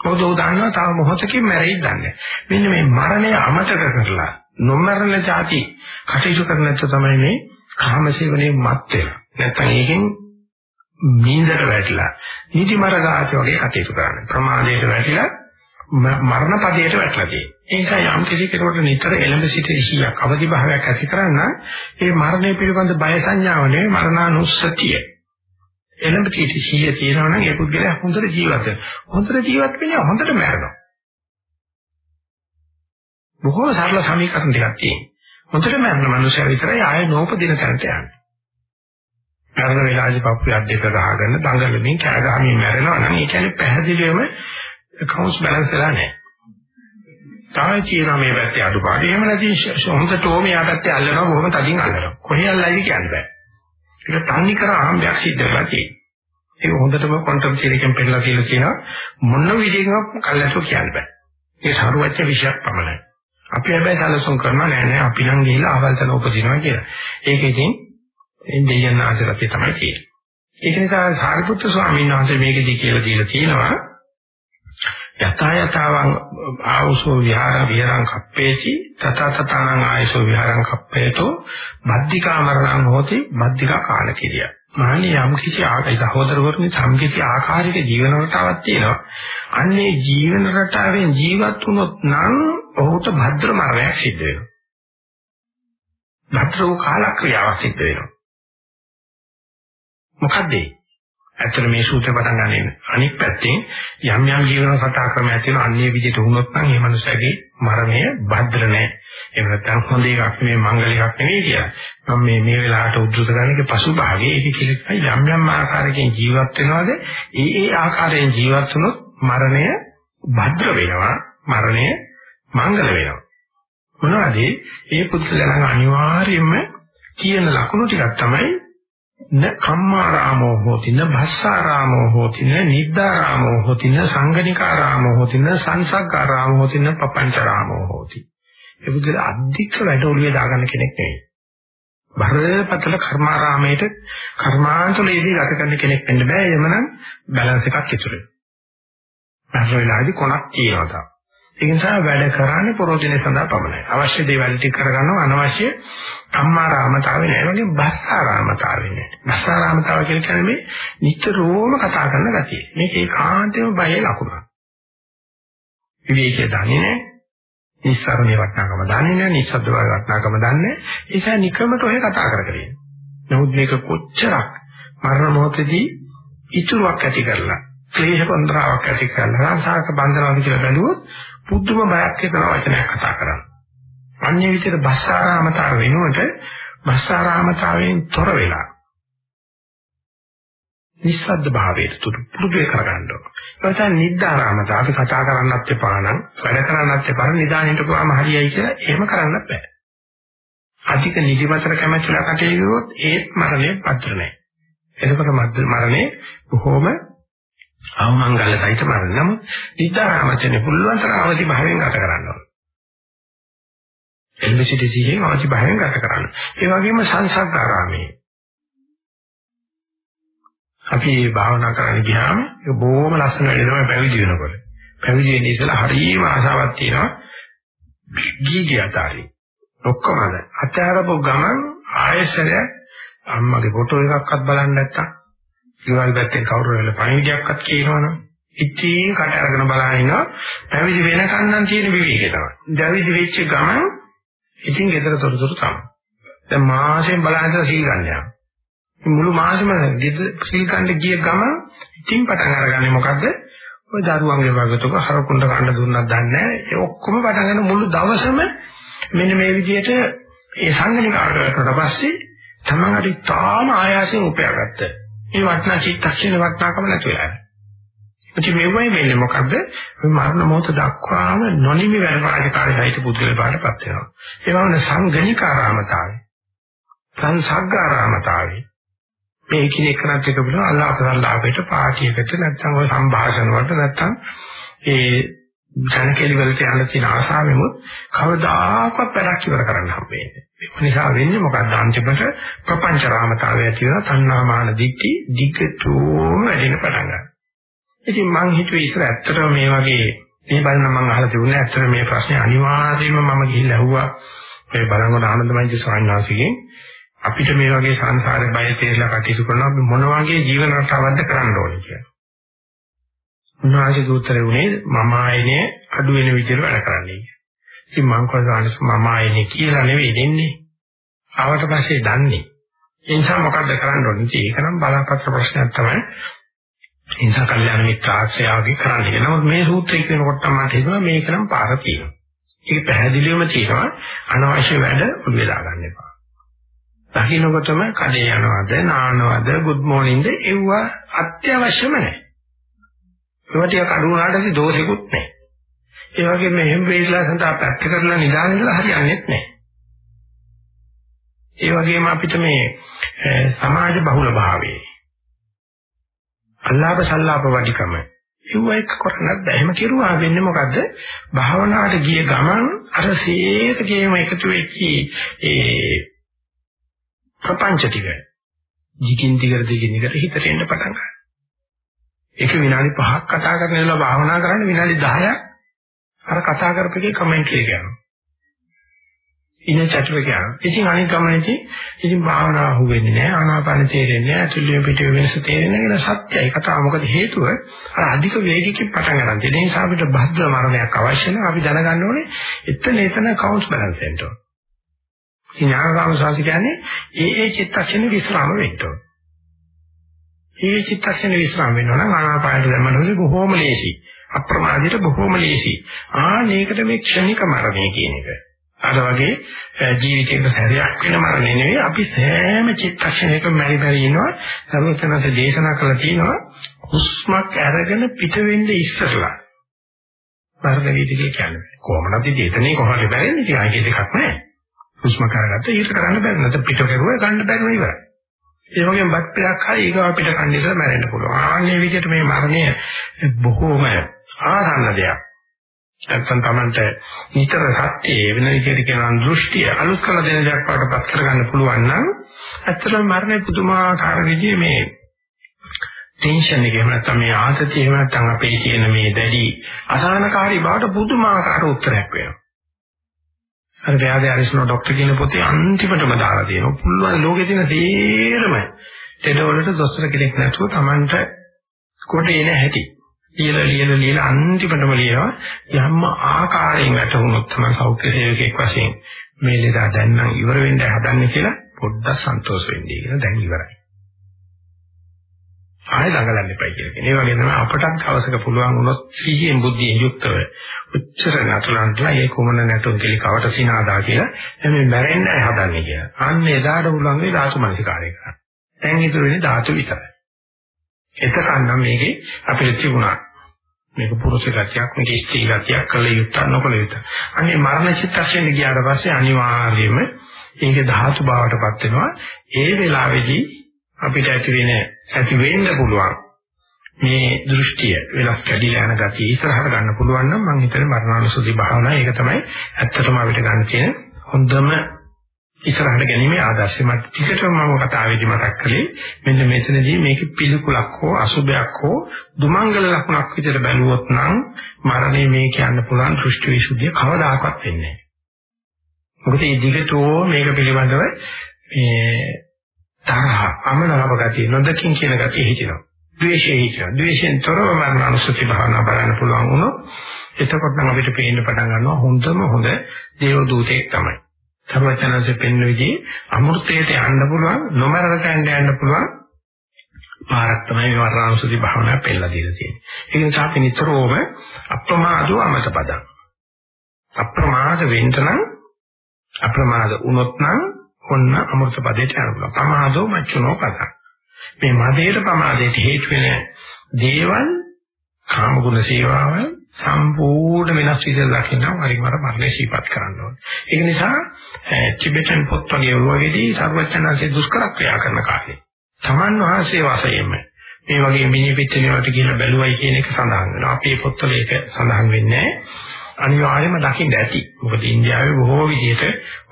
මොකද ਉਹ දන්නවා තව මොහොතකින් මැරෙයි දන්නේ මෙන්න මේ මරණය අමතක කරලා නොමරණ જાති කටයුතු කරන එක තමයි මේ කාමසේවනේ මත් වෙනවා. නැත්තම් ඒකෙන් නින්දට වැටිලා නිදි මරගාච වගේ කටයුතු කරන්නේ. ප්‍රමාදයට වැටිලා මරණ පදයට වැටලා තියෙනවා. ඒ නිසා යම් කිසි කෙනෙකුට නිතර එළඹ සිට ඉසියක් අවදි භාවයක් ඇති කරන්න ඒ මරණය පිළිබඳ බය සංඥාව නෙවෙයි මරණානුස්සතිය. එළඹ සිට සිහිය තියෙනවා නම් ඒ පුද්ගලයා හොඳට ජීවත් වෙනවා. හොඳට ජීවත් වෙන්නේ හොඳට මැරෙනවා. බොහෝ සරල සමීකරණ ටිකක් තියෙනවා. හොඳට මරන මනුස්සයා විතරයි ආයෙ නෝපදින තැනට යන්නේ. මරණ වෙලාවේ පපුවේ අත් දෙක ගහගෙන දඟලමින් කෑ ගහමින් මැරෙනවා නම් ඒ කියන්නේ පැහැදිලිවම කවුන්ස් බැලන්ස් වෙලා නැහැ. තායි කියන මේ පැත්තේ අඩුපාඩු. එහෙම නැති හොඳටම යා පැත්තේ අල්ලනවා බොහොම තදින් අල්ලනවා. කොහේ අල්ලයිද කියන්න බෑ. ඒක තන්නේ කර ආම්බයක් සිද්ධ වෙලා තියෙනවා. ඒක හොඳටම ක්වොන්ටම් තියරි එකෙන් පෙන්නලා කියලා කියනවා මොන විදිහකින්වත් කල්ලාතෝ කියන්න බෑ. ඒ සාරුවච්ච විශයක් පමණයි. අපි හැබැයි සැලසුම් කරනවා නෑ නෑ අපි නම් ගිහිල්ලා ආවල්තන උපදිනවා කියලා. ඒක ඉතින් දෙයයන් ආශ්‍රතේ තමයි තියෙන්නේ. ඒක නිසා සාරිපුත්‍ර ස්වාමීන් වහන්සේ මේකදී කියලා දීලා තියෙනවා යථා යතාවං ආවසෝ විහාර විහරං කප්පේති තත තතානං ආයසෝ විහරං කප්පේතෝ බද්ධිකා මරණං හෝති බද්ධිකා කාලකිරිය. මහණේ යම් කිසි ආකාරයක සහෝදරවරුනි සම් කිසි ආකාරයක ජීවන රටාවක් තියෙනවා. අන්නේ ජීවන රටාවෙන් ජීවත් වුණොත් නම් ඔහුට භද්‍ර මරණයක් සිද්ධ වෙනවා. භද්‍ර වූ කාලක්‍රියාවක් සිද්ධ වෙනවා. මොකද ඒ ඇත්තට මේ සූත්‍රය පටන් ගන්න අනික් පැත්තෙන් යම් යම් ජීවන කතා ක්‍රමයක් තියෙනවා අන්නේ විදිහට වුණොත් නම් මේ මනුස්සයාගේ මරණය භද්‍ර නැහැ. එහෙම නැත්නම් හොඳ එකක් නෙවෙයි මංගල එකක් නෙවෙයි කියලා. මම මේ මේ වෙලාවට උද්දෘත කරන්නේ පසුභාගයේ ඒක කියලා යම් යම් ආකාරයකින් ජීවත් වෙනවද ඒ ඒ ආකාරයෙන් ජීවත් වුණොත් මරණය භද්‍ර වෙනවා. මරණය මංගල වෙනවා. මොනවද? ඒ පුදුලයන් අනිවාර්යයෙන්ම කියන ලකුණු ටිකක් තමයි න කම්මාරාමෝ හෝති න භස්සාරාමෝ හෝති න නිද්දාරාමෝ හෝති න සංගනිකාරාමෝ හෝති න සංසග්ගාරාමෝ හෝති න පపంచරාමෝ හෝති ඒ විදිහට අධික වැඩ ඔළුවේ දාගන්න කෙනෙක් නෙවෙයි බරපතල කර්මාරාමයට කර්මාන්තලයේදී ගත කරන කෙනෙක් වෙන්න බෑ එමනම් බැලන්ස් එකක් ඉතුරුයි. බාහිර වෙලාදී කොනක් කියනවා. ඒ නිසා වැඩ කරන්නේ ප්‍රෝජනේ සඳහා පමණයි. අවශ්‍ය දේවල් ටික කරගන්නව අනවශ්‍ය කම්මාරාමතාවේ නෑ වගේ බස්සාරාමතාවේ නෑ. බස්සාරාමතාව කියන්නේ මේ නිතරම කතා කරන ගතිය. මේක ඒකාන්තයෙන්ම බයේ ලකුණක්. විවේකයේ දන්නේ නෑ. නිස්සාරණේ වටනාකම දන්නේ නෑ. නිස්සද්ද වටනාකම දන්නේ නෑ. ඒ නිසා නිකමට ඔය කතා කර කර ඉන්නේ. නමුත් මේක කොච්චරක් මරණ මොහොතදී ඉතුරුවක් ඇති කරලා ක්ලේශ කොන්දරාවක් ඇති කරලා සංසාරක බන්ධනවාද කියලා බැලුවොත් පුදුම බයක් හිතන වචනයක් කතා කරන්නේ. අන්නේ විදිහට බස්සාරාමතාව වෙනුවට බස්සාරාමතාවයෙන් තොර වෙලා නිස්සද්ද භාවයට තුරු පුරුදු කරගන්න ඕන. ඒ නිසා නිද්දාරාමතාව අපි කතා කරන්නත් එපා නම් වැඩ කරන්නත් එපා නිදානෙට ගියාම හරියයි කියලා එහෙම කරන්නත් බෑ. අධික නිදිමතට කැමැතිලා කටයුතු කරොත් ඒත් මරණය පත්‍ර නැහැ. එතකොට මරණය බොහොම අවමංගල සහිත මරණ. නමුත් නිදාරාමචනේ පුළුවන් තරම් අවදි භාවයෙන් ගත කරන්න ඕන. එල්බසිටි සිහියෙන් අවදි භාවයෙන් ගත කරන්න. ඒ වගේම සංසග්ගාරාමේ අපි භාවනා කරන්න ගියාම ඒක බොහොම ලස්සන වැඩ තමයි පැවිදි වෙනකොට. පැවිදි වෙන්න ඉස්සෙල්ලා හරියම ආසාවක් තියෙනවා. ගීගිය අතාරින්. ඔක්කොම අද අත්‍යාරපු ගමන් ආයෙසරය අම්මගේ ෆොටෝ එකක්වත් බලන්න නැත්තම් ඊවල් පැත්තෙන් කවුරු වෙල පණිවිඩයක්වත් කියනවනම් ඉතින් කට අරගෙන බලන ඉන්නවා පැවිදි වෙනකන් නම් තියෙන විවේකේ තමයි. පැවිදි වෙච්ච ගමන් ඉතින් ගෙදර තොරතුරු තමයි. දැන් මාසෙන් බලන්න සීල් ගන්න යනවා. මුළු මාසෙම සීල් ගන්න ගිය ගමන් ඉතින් පටන් අරගන්නේ මොකද්ද? ඔය දරුවන්ගේ වගතුක හරකුණ්ඩ කන්න දුන්නත් දන්නේ නැහැ. ඒ ඔක්කොම පටන් ගන්න මුළු දවසම මෙන්න මේ විදිහට ඒ සංගණිකාරකට පස්සේ තමන්ට තාම ආයාසයෙන් උපයාගත්තා. මේ වටනා චිත්තක්ෂණ වටනාකම නැති වෙලා යනවා. ඉතින් මෙවයි වෙන්නේ මොකද්ද? මේ මරණ මොහොත දක්වාම නොනිමි වැඩකාරී සහිත පුද්ගල බාටපත් වෙනවා. ඒ වගේම සංගණිකාරාමතාවය. සංසග්ගාරාමතාවය. මේ කිනෙක කරත් එක බලන අල්ලාහ්ලාහයට පාටියකට නැත්නම් ඔය සංഭാෂණ වලට නැත්නම් ඒ ජනකෙලි වලට යන තියෙන ආශාවෙමුත් කවදාකවත් වැඩක් ඉවර කරන්න හම්බෙන්නේ. ඒක නිසා වෙන්නේ මොකක්ද අන්තිමට ප්‍රපංච රාමතාවය ඇති වෙන තණ්හාමාන දික්ටි දිගටම වැඩෙන පටන් ගන්නවා. ඉතින් මං හිතුවේ ඉස්සර ඇත්තටම මේ වගේ මේ බලන මං අහලා තිබුණේ ඇත්තටම මේ ප්‍රශ්නේ අනිවාර්යයෙන්ම මම ගිහිල්ලා ඇහුවා මේ බලංගොඩ ආනන්දමයි ස්වාමීන් වහන්සේගෙන් අපිට මේ වගේ සංසාරේ බය තේරලා කටයුතු කරනවා අපි මොන වගේ ජීවන රටාවක්ද කරන්න ඕනේ කියලා. උන්වහන්සේ උත්තරේ උනේ මම ආයනේ අඩු වෙන විදිහට වැඩ කරන්නයි. ඉතින් මං කොහොමද මම ආයනේ කියලා නෙවෙයි දෙන්නේ. ආවට පස්සේ දන්නේ. ඒ නිසා මොකද්ද කරන්න ඕනේ? ඉතින් ඒක නම් බලාපොරොත්තු ප්‍රශ්නයක් තමයි. ඒ නිසා කල්යාණ මිත්‍රාශ්‍රයාවගේ කරන්නේ. නමුත් මේ සූත්‍රය කියනකොට මට හිතුණා මේක නම් පාර තියෙනවා. ඒක පැහැදිලිවම තියෙනවා අනවශ්‍ය වැඩ උඩ දාගන්න එපා. දකින්නකොටම කඩේ යනවද නානවද good morning ද ඒව අත්‍යවශ්‍යම නැහැ. ඒවා ටික කඩු වුණාට දෝෂිකුත් නැහැ. ඒ වගේම එහෙම වේලා සඳහා පැත්ත කරලා නිදාගෙන ඉඳලා හරියන්නේ නැහැ. ඒ වගේම අපිට මේ සමාජ බහුල භාවයේ අල්ලාප සල්ලාප වඩිකම ඒව එක කරන්නත් බෑ. එහෙම කෙරුවා වෙන්නේ මොකද්ද? භාවනාවට ගිය ගමන් අර සීතකේම එකතු වෙච්චි ඒ ප්‍රපංච ටික ජිකින් දිගට දිගින් දිගට හිතට එන්න පටන් ගන්නවා. ඒක විනාඩි 5ක් කතා කරන වෙලාව භාවනා කරන්න විනාඩි 10ක් අර කතා කරපේකේ කමෙන්ට් එක යනවා. ඉන්නේ චතුර කියනවා. ඉතින් අනිත් ගමනේදී ඉතින් භාවනාව අහුවෙන්නේ නැහැ. ආනාපාන තේරෙන්නේ නැහැ. අතුල්ලිය පිටේ වෙනස තේරෙන්නේ නැහැ. සත්‍යයි කතාව. මොකද හේතුව අර අධික වේගකින් පටන් ගන්න. ඒ නිසා අපිට භද්‍ර මරණයක් අවශ්‍ය නැහැ. අපි දැනගන්න ඕනේ එතන එතන කවුන්ට් බැලන්ස් වෙන්න ඕනේ. ඥානරාම සාසි කියන්නේ ඒ ඒ චිත්තක්ෂණ විස්රාම වෙන්න ඕනේ. ඒ චිත්තක්ෂණ විස්රාම වෙනවා නම් ආනාපානට දැම්මම බොහෝම ලේසි. අප්‍රමාදයට බොහෝම ලේසි. ආ මේකට මේ ක්ෂණික මරණය කියන එක. අර වගේ ජීවිතේක සැරයක් වෙන මරණය නෙවෙයි. අපි සෑම චිත්තක්ෂණයකම මෙරි මෙරි ඉනවා සර්වඥාන්සේ දේශනා කළා තියෙනවා හුස්මක් අරගෙන පිට වෙන්න ඉස්සරලා. මරණ වේදිකේ කියන්නේ. කොහොමද ඉතින් එතනේ කොහොමද බැරෙන්නේ ඉතින් ආයේ දෙකක් නැහැ. හුස්ම කරගත්ත ඊට කරන්න බැරි නැත්නම් පිට කරුවා ගන්න බැරි වෙනවා ඉවරයි. ඒ වගේම බත් පෙරක් හරි ඊගාව පිට කන්න ඉස්සර මැරෙන්න පුළුවන් ආන්නේ විදිහට මේ මරණය බොහෝම ආසන්න දෙයක් නැත්නම් Tamante නිතර සත්‍යයේ වෙන විදිහට කියනවා දෘෂ්ටිය අලුත් කළ දෙන දෙයක් වඩපත් කරගන්න පුළුවන් නම් ඇත්තටම මරණය පුදුමාකාර විදිහේ මේ ටෙන්ෂන් එක එහෙම නැත්නම් මේ ආතතිය එහෙම නැත්නම් අපේ කියන මේ දැඩි අසහනකාරී බවට පුදුමාකාර උත්තරයක් වෙනවා. අර ව්‍යාධි අරිස්නෝ ડોක්ටර් කියන පොතේ අන්තිමටම දාලා තියෙනවා. පුළුවන් ලෝකේ තියෙන තේරම දෙඩවලට දොස්තර කෙනෙක් නැතුව Tamanට කොට එන හැටි. ලියලා ලියලා ලියලා අන්තිමටම ලියනවා යම්ම ආකාරයෙන් වැටුනොත් තමයි සෞඛ්‍ය සේවකෙක් වශයෙන් මේ ලෙඩ දැන් නම් ඉවර වෙන්න හදන්නේ කියලා පොඩ්ඩක් සන්තෝෂ වෙන්නේ කියලා දැන් ඉවරයි. ආයෙ දඟලන්න එපයි කියලා කියන. ඒ වගේ තමයි අපටත් අවශ්‍යක පුළුවන් වුණොත් සිහියෙන් බුද්ධියෙන් යුක්තව උච්චර නතුලන්ටලා ඒ කොමන නැතුන් කෙලි කවට සිනාදා කියලා එමේ මැරෙන්න හදන්නේ කියලා. අන්න එදාට පුළුවන් මේ ධාතු මනසිකාරය කරන්න. දැන් ඉතුරු වෙන්නේ ධාතු විතරයි. එතකන් නම් මේකේ අපිට තිබුණා මේක පුරුෂ ගතියක් මේක ස්ත්‍රී ගතියක් කළ යුත්තක් නොකළ යුත්තක්. අනේ මරණ චිත්තක්ෂණය ගියාට පස්සේ අනිවාර්යයෙන්ම ඒක ධාතු බවටපත් වෙනවා. ඒ වෙලාවේදී අපිට ඇති වෙන ඇති වෙන්න පුළුවන්. මේ දෘෂ්ටිය වෙනස් කැඩිලා යන ගතිය ඉස්සරහට ගන්න පුළුවන් නම් මම හිතන්නේ මරණානුසුති භාවනාව ඒක තමයි ඇත්තටම අපිට ගන්න තියෙන හොඳම ඉස්සරහට ගැනීමේ ආදර්ශය. මත ටිකටම මම කතාවේදී මතක් කළේ මෙන්න මෙතනදී මේක පිළිකුලක් හෝ අසුබයක් හෝ දුමංගල ලක්ෂණක් විදිහට බැලුවොත් නම් මරණය මේ කියන්න පුළුවන් දෘෂ්ටි විසුද්ධිය කවදාකවත් වෙන්නේ නැහැ. මොකද මේ දිගටෝ මේක පිළිබඳව මේ තරහ අමනාප ගතිය නොදකින් කියන ගතිය හිතෙනවා. ද්වේෂය හිතෙනවා. ද්වේෂයෙන් තොරව මරණ අනුසති භාවනා බලන්න පුළුවන් වුණොත් එතකොට නම් අපිට පේන්න පටන් ගන්නවා හොඳම හොඳ දේව දූතෙක් තමයි. සර්වචනanse පෙන්වන විදිහේ අමෘතයට යන්න පුළුවන් නොමරකට යන්න යන්න පුළුවන් පාරක් තමයි මේ වර්ණානුසති භාවනාව පෙන්නලා දීලා තියෙන්නේ. ඒ නිසා අපි නිතරම අප්‍රමාදව අමතපදං. අප්‍රමාද වෙන්න නම් අප්‍රමාද වුණොත් නම් ඔන්න අමෘත පදයට යන්න පුළුවන්. ප්‍රමාදෝ මච්චුනෝ පදං. මේ මදේට ප්‍රමාදයට හේතු වෙන දේවල් කාම ගුණ සේවාවල් සම්පූර්ණ වෙනස් විදිහට දකින්න වරිමර මරණය සිහිපත් කරන්න ඕනේ. ඒක නිසා ටිබෙටන් පොත් වගේ වගේදී සර්වඥාන්සේ දුෂ්කර ක්‍රියා කරන කාලේ තමන් වහන්සේ වාසයෙන්ම මේ වගේ මිනි පිටිනේ වලට ගිහිල්ලා බැලුවයි කියන එක සඳහන් වෙනවා. අපේ පොත්වල ඒක සඳහන් වෙන්නේ අනිවාර්යයෙන්ම දකින්න ඇති. මොකද ඉන්දියාවේ බොහෝ විදිහට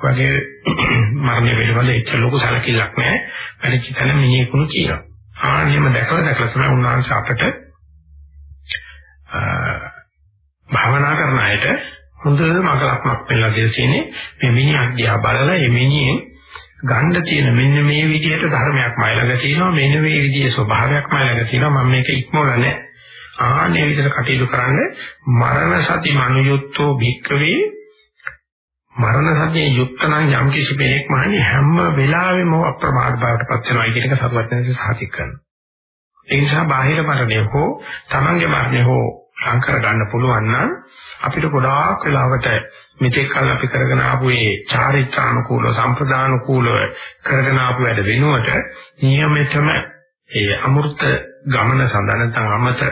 වගේ මරණය පිළිබඳ එච්චර ලොකු සැලකිල්ලක් නැහැ. පරිචිතන මිනිහෙකුණු කියනවා. ආනියම දැකලා දැකලා තමයි උන්වහන්සේ අපට භාවනා කරන අයට හොඳ මගලක්මක් පෙන්නලා දෙලා තියෙන්නේ මේ මිනිහා දිහා බලලා මේ මිනිහෙන් ගන්න තියෙන මෙන්න මේ විදිහට ධර්මයක් මයිලඟ තියෙනවා මෙන්න මේ විදිහේ ස්වභාවයක් මයිලඟ තියෙනවා මම මේක ඉක්මවලා නැහැ ආන්නේ විදිහට කටයුතු කරන්න මරණ සති මනුයුක්තෝ භික්කවේ. මරණ සතියේ යුක්ත නම් යම් කිසි කෙනෙක් මහන්නේ හැම වෙලාවෙම අප්‍රමාද බවට පත් වෙනවා. කියන එක සරුවත්නසේ සාතික කරනවා. ඒ නිසා බාහිර මරණය හෝ තමන්ගේ මරණය හෝ සංකර ගන්න පුළුවන් නම් අපිට ගොඩාක් වෙලාවට මෙතෙක් කල් අපි කරගෙන ආපු ඒ චාරිත්‍රානුකූල සම්ප්‍රදානුකූලව කරගෙන ආපු වැඩ වෙනුවට නියමිතම ඒ අමෘත ගමන සඳහා නැත්නම් අමත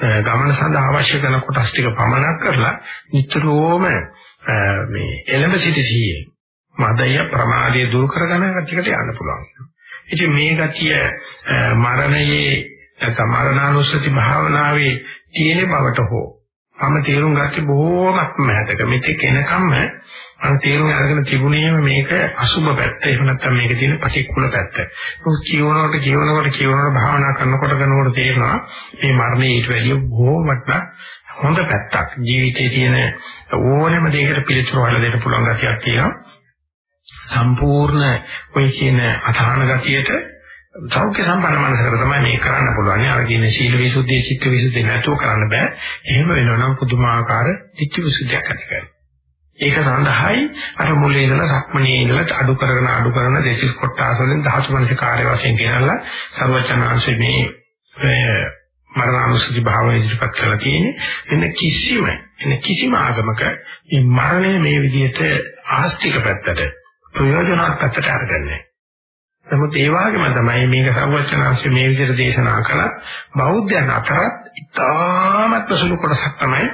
ගමන සඳහා අවශ්‍ය කරන කොටස් ටික පමනක් කරලා නිතරම මේ එළඹ සිටි සිහියේ මදය ප්‍රමාදයේ දුරු කරගන්න කටියට යන්න පුළුවන්. ඉතින් මේ ගතිය මරණයේ නැත්නම් මරණානුස්සති භාවනාවේ තියෙන බවට හෝ මම තේරුම් ගත්තේ බොහෝමත්ම මහතක මෙතෙක් එනකම්ම මම තේරුම් අරගෙන තිබුණේම මේක අසුබ පැත්ත එහෙම නැත්නම් මේක තියෙන පටික්කුල පැත්ත. ඒක කියවනකොට කියවනකොට කියවනකොට භාවනා කරනකොට කරනකොට තේරෙනවා මේ මරණය ඊට වැඩිය බොහෝමත්ම හොඳ පැත්තක්. ජීවිතයේ තියෙන ඕනෑම දෙයකට පිළිතුරු හොයලා දෙන්න පුළුවන් ගතියක් තියෙනවා. සම්පූර්ණ ඔය කියන අධාන ගතියට සෞඛ්‍ය සම්පන්න මනසකට තමයි මේක කරන්න පුළුවන්. අර කියන සීල විසුද්ධිය, චිත්ත විසුද්ධිය නැතුව කරන්න බෑ. එහෙම වෙනවා නම් පුදුමාකාර චිත්ත විසුද්ධියක් ඇති කරගන්න. ඒක සඳහායි අර මුලේ ඉඳලා සක්මණේ ඉඳලා අඩු කරගෙන අඩු කරන දෙසිස් කොටස් වලින් ධාතු මනස කාර්ය වශයෙන් කියනලා සර්වචනාංශ මේ මරණානුස්සති භාවය ඉදිරිපත් කරලා තියෙන්නේ. එන්න කිසිම එන්න කිසිම ආගමක මේ මරණය මේ විදිහට ආස්තික පැත්තට ප්‍රයෝජනවත් පැත්තට අරගන්නේ නමුත් ඒ වගේම තමයි මේක සර්වචනාංශ මේ විදිහට දේශනා කළා බෞද්ධයන් අතරත් ඉතාමත් සුළු කොටසක් තමයි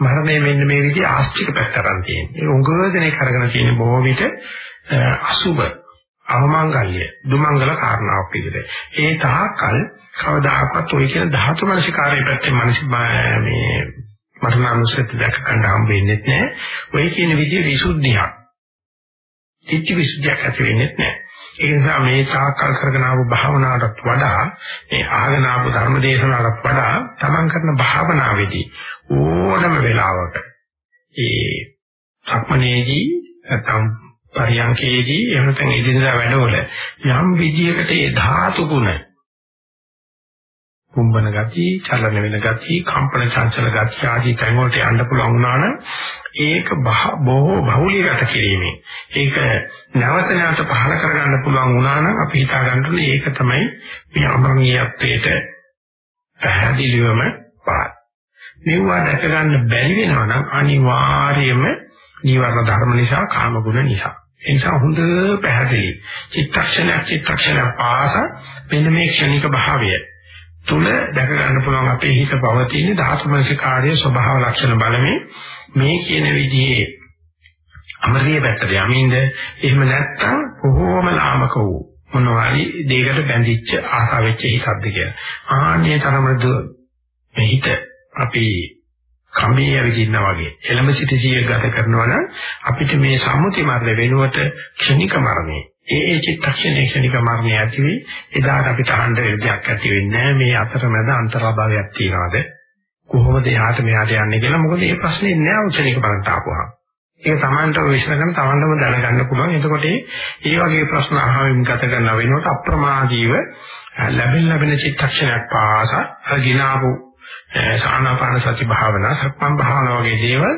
මරණය මෙන්න මේ විදිහ ආස්තික පැත්තට තියෙන්නේ. ඒ උංගවදනේ කරගෙන තියෙන බොහෝ විට අසුබ අවමංගල්‍ය දුමංගල කාරණාවක් විදිහට. ඒ තාකල් කවදාකවත් ඔය කියන ධාතු මනසිකාරයේ පැත්තේ මනස මේ මරණානුස්සති දැක ගන්න හම්බ වෙන්නේ නැහැ. ඔය කියන විදිහ විසුද්ධියක්. චිත්ත විසුද්ධියක් ඇති වෙන්නේ නැහැ. ඒ නිසා මේ සාකල් කරගෙන ආපු භාවනාවටත් වඩා මේ ආගෙන ආපු ධර්ම දේශනාවටත් වඩා තමන් කරන භාවනාවේදී ඕනම වෙලාවක ඒ සක්මනේදී නැත්නම් පරියන්කේදී එහෙම නැත්නම් ඉදිරියට වැඩවල යම් විදියකට ඒ ධාතු ගුණ කුම්බන ගති, චලන වෙන ගති, කම්පන චංචල ගති ආදී තැන් වලට යන්න පුළුවන් වුණා නම් ඒක බොහෝ බහුලීගත කිරීමෙන් ඒක නැවත නැවත පහල කරගන්න පුළුවන් වුණා නම් අපි හිතා ගන්න ඕනේ ඒක තමයි මේ අමරණීයත්වයට පැහැදිලිවම පාත්. මේවා දැක ගන්න බැරි වෙනවා නම් අනිවාර්යයෙන්ම නීවරණ ධර්ම නිසා කාම ගුණ නිසා. ඒ නිසා හොඳ පැහැදිලි චිත්තක්ෂණයක් චිත්තක්ෂණයක් පාස මෙන්න මේ ක්ෂණික භාවය තුල දැක ගන්න පුළුවන් අපේ හිත පවතින ධාතු මනසිකාර්ය ස්වභාව ලක්ෂණ බලමේ මේ කියන විදිහේ අමරිය පැත්තට යමින්ද එහෙම නැත්නම් කොහොම ලාමක වූ මොනවාරි දෙයකට බැඳිච්ච ආසාව වෙච්ච හිතක්ද කියලා. ආන්නේ තරමද මේ හිත අපි කම්බිය ඇවිදිනා වගේ එළඹ සිට සිය ගත කරනවා නම් අපිට මේ සම්මුති මරණ වෙනුවට ක්ෂණික මරණය ඒ ඒ චිත්තක්ෂණේ ක්ෂණික මරණය ඇති වෙයි. එදාට අපිට අහන්න දෙයක් ඇති වෙන්නේ මේ අතරමැද අන්තරාභාවයක් තියනවාද? කොහොමද එහාට මෙහාට යන්නේ කියලා මොකද මේ ප්‍රශ්නේ නෑ උචනික බලන්න ආපුවා ඒක Tamanට විශ්ලේෂණ කරන Tamanටම දැනගන්න පුළුවන්. එතකොට මේ වගේ ප්‍රශ්න අහමින් ගත කරන වෙනකොට අප්‍රමාදීව ලැබෙන ලැබෙන චිත්තක්ෂණයක් පාසා ගිනාපු සානාපාන සති භාවනා සක්මන් භාවනා වගේ දේවල්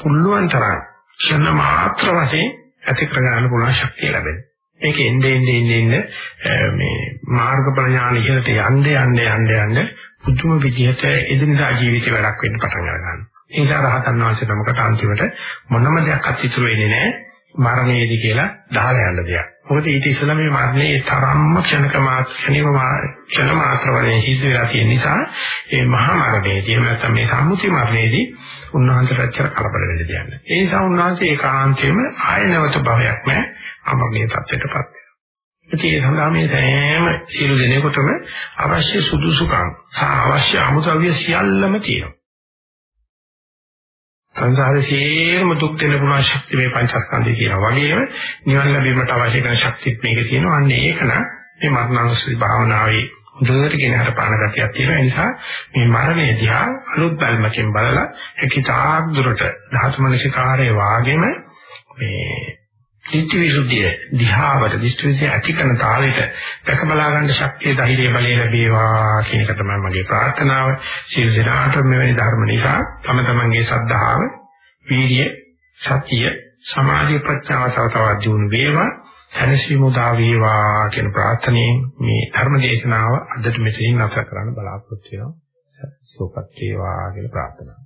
පුල්ලුවන් තරම් ක්ෂණ මාත්‍ර වශයෙන් ඇති කරගන්න පුළුවන් ශක්තිය ලැබෙනවා. මේක එන්නේ එන්නේ එන්නේ මේ මාර්ගඵල ඥාන ඉහළට යන්න යන්න යන්න යන්න පුදුම විදිහට එදිනදා ජීවිතේ වැඩක් වෙන්න පටන් ගන්නවා. ඒ නිසා රහතන් වහන්සේ නමකට අන්තිමට මොනම දෙයක් අත්‍යතුරු වෙන්නේ නැහැ. මරණයේදී කියලා දාලා යන්න දෙයක්. මොකද ඊට ඉස්සෙල්ලා මේ මරණයේ තරම්ම ක්ෂණක මාත්‍රණිව ක්ෂණ මාත්‍ර වලින් සිද්ධ වෙලා තියෙන නිසා මේ මහා මරණයේදී එහෙම නැත්නම් මේ සම්මුති මරණයේදී උන්වහන්සේට ඇත්තට කලබල වෙන්න දෙයක් නැහැ. ඒ නිසා උන්වහන්සේ ඒකාන්තයෙන්ම ආය නැවත භවයක් නැහැ. අමගේ තත්ත්වයටපත් වෙනවා. ඒ සඳහා මේ සෑම සියලු දෙනෙකුටම අවශ්‍ය සුදුසුකම් සහ අවශ්‍ය අමුද්‍රව්‍ය සියල්ලම තියෙනවා. සංසාරේ සියලුම දුක් දෙන්න පුළුවන් ශක්තිය මේ පංචස්කන්ධය කියනවා. වගේම නිවන් ලැබීමට අවශ්‍ය කරන ශක්තිත් මේකේ තියෙනවා. අන්න ඒක නම් මේ මරණානුස්සති භාවනාවේ හොඳට ගෙන හරපාන ගතියක් තියෙනවා. ඒ නිසා මේ මරණය දිහා අලුත් බැල්මකින් බලලා ඒකිතාක් දුරට ධාතු මනසිකාරයේ වාගෙම මේ දිට්ඨි විසුද්ධිය දිහාවට දිට්ඨි විසුද්ධිය ඇති කරන තාලෙට දැක බලා ගන්න ශක්තිය ධෛර්යය බලය ලැබේවා කියන එක තමයි මගේ ප්‍රාර්ථනාව. සියලු දෙනාට මෙවැනි ධර්ම නිසා තම තමන්ගේ ශ්‍රද්ධාව, වීර්ය, සතිය, සමාධි ප්‍රඥාව තව තවත් දියුණු වේවා. සැනසීම උදා වේවා කියන ප්‍රාර්ථනාවෙන් මේ ධර්ම දේශනාව අදට මෙතනින් නැවත කරන්න බලාපොරොත්තු වෙනවා. සෝපත් වේවා කියලා ප්‍රාර්ථනා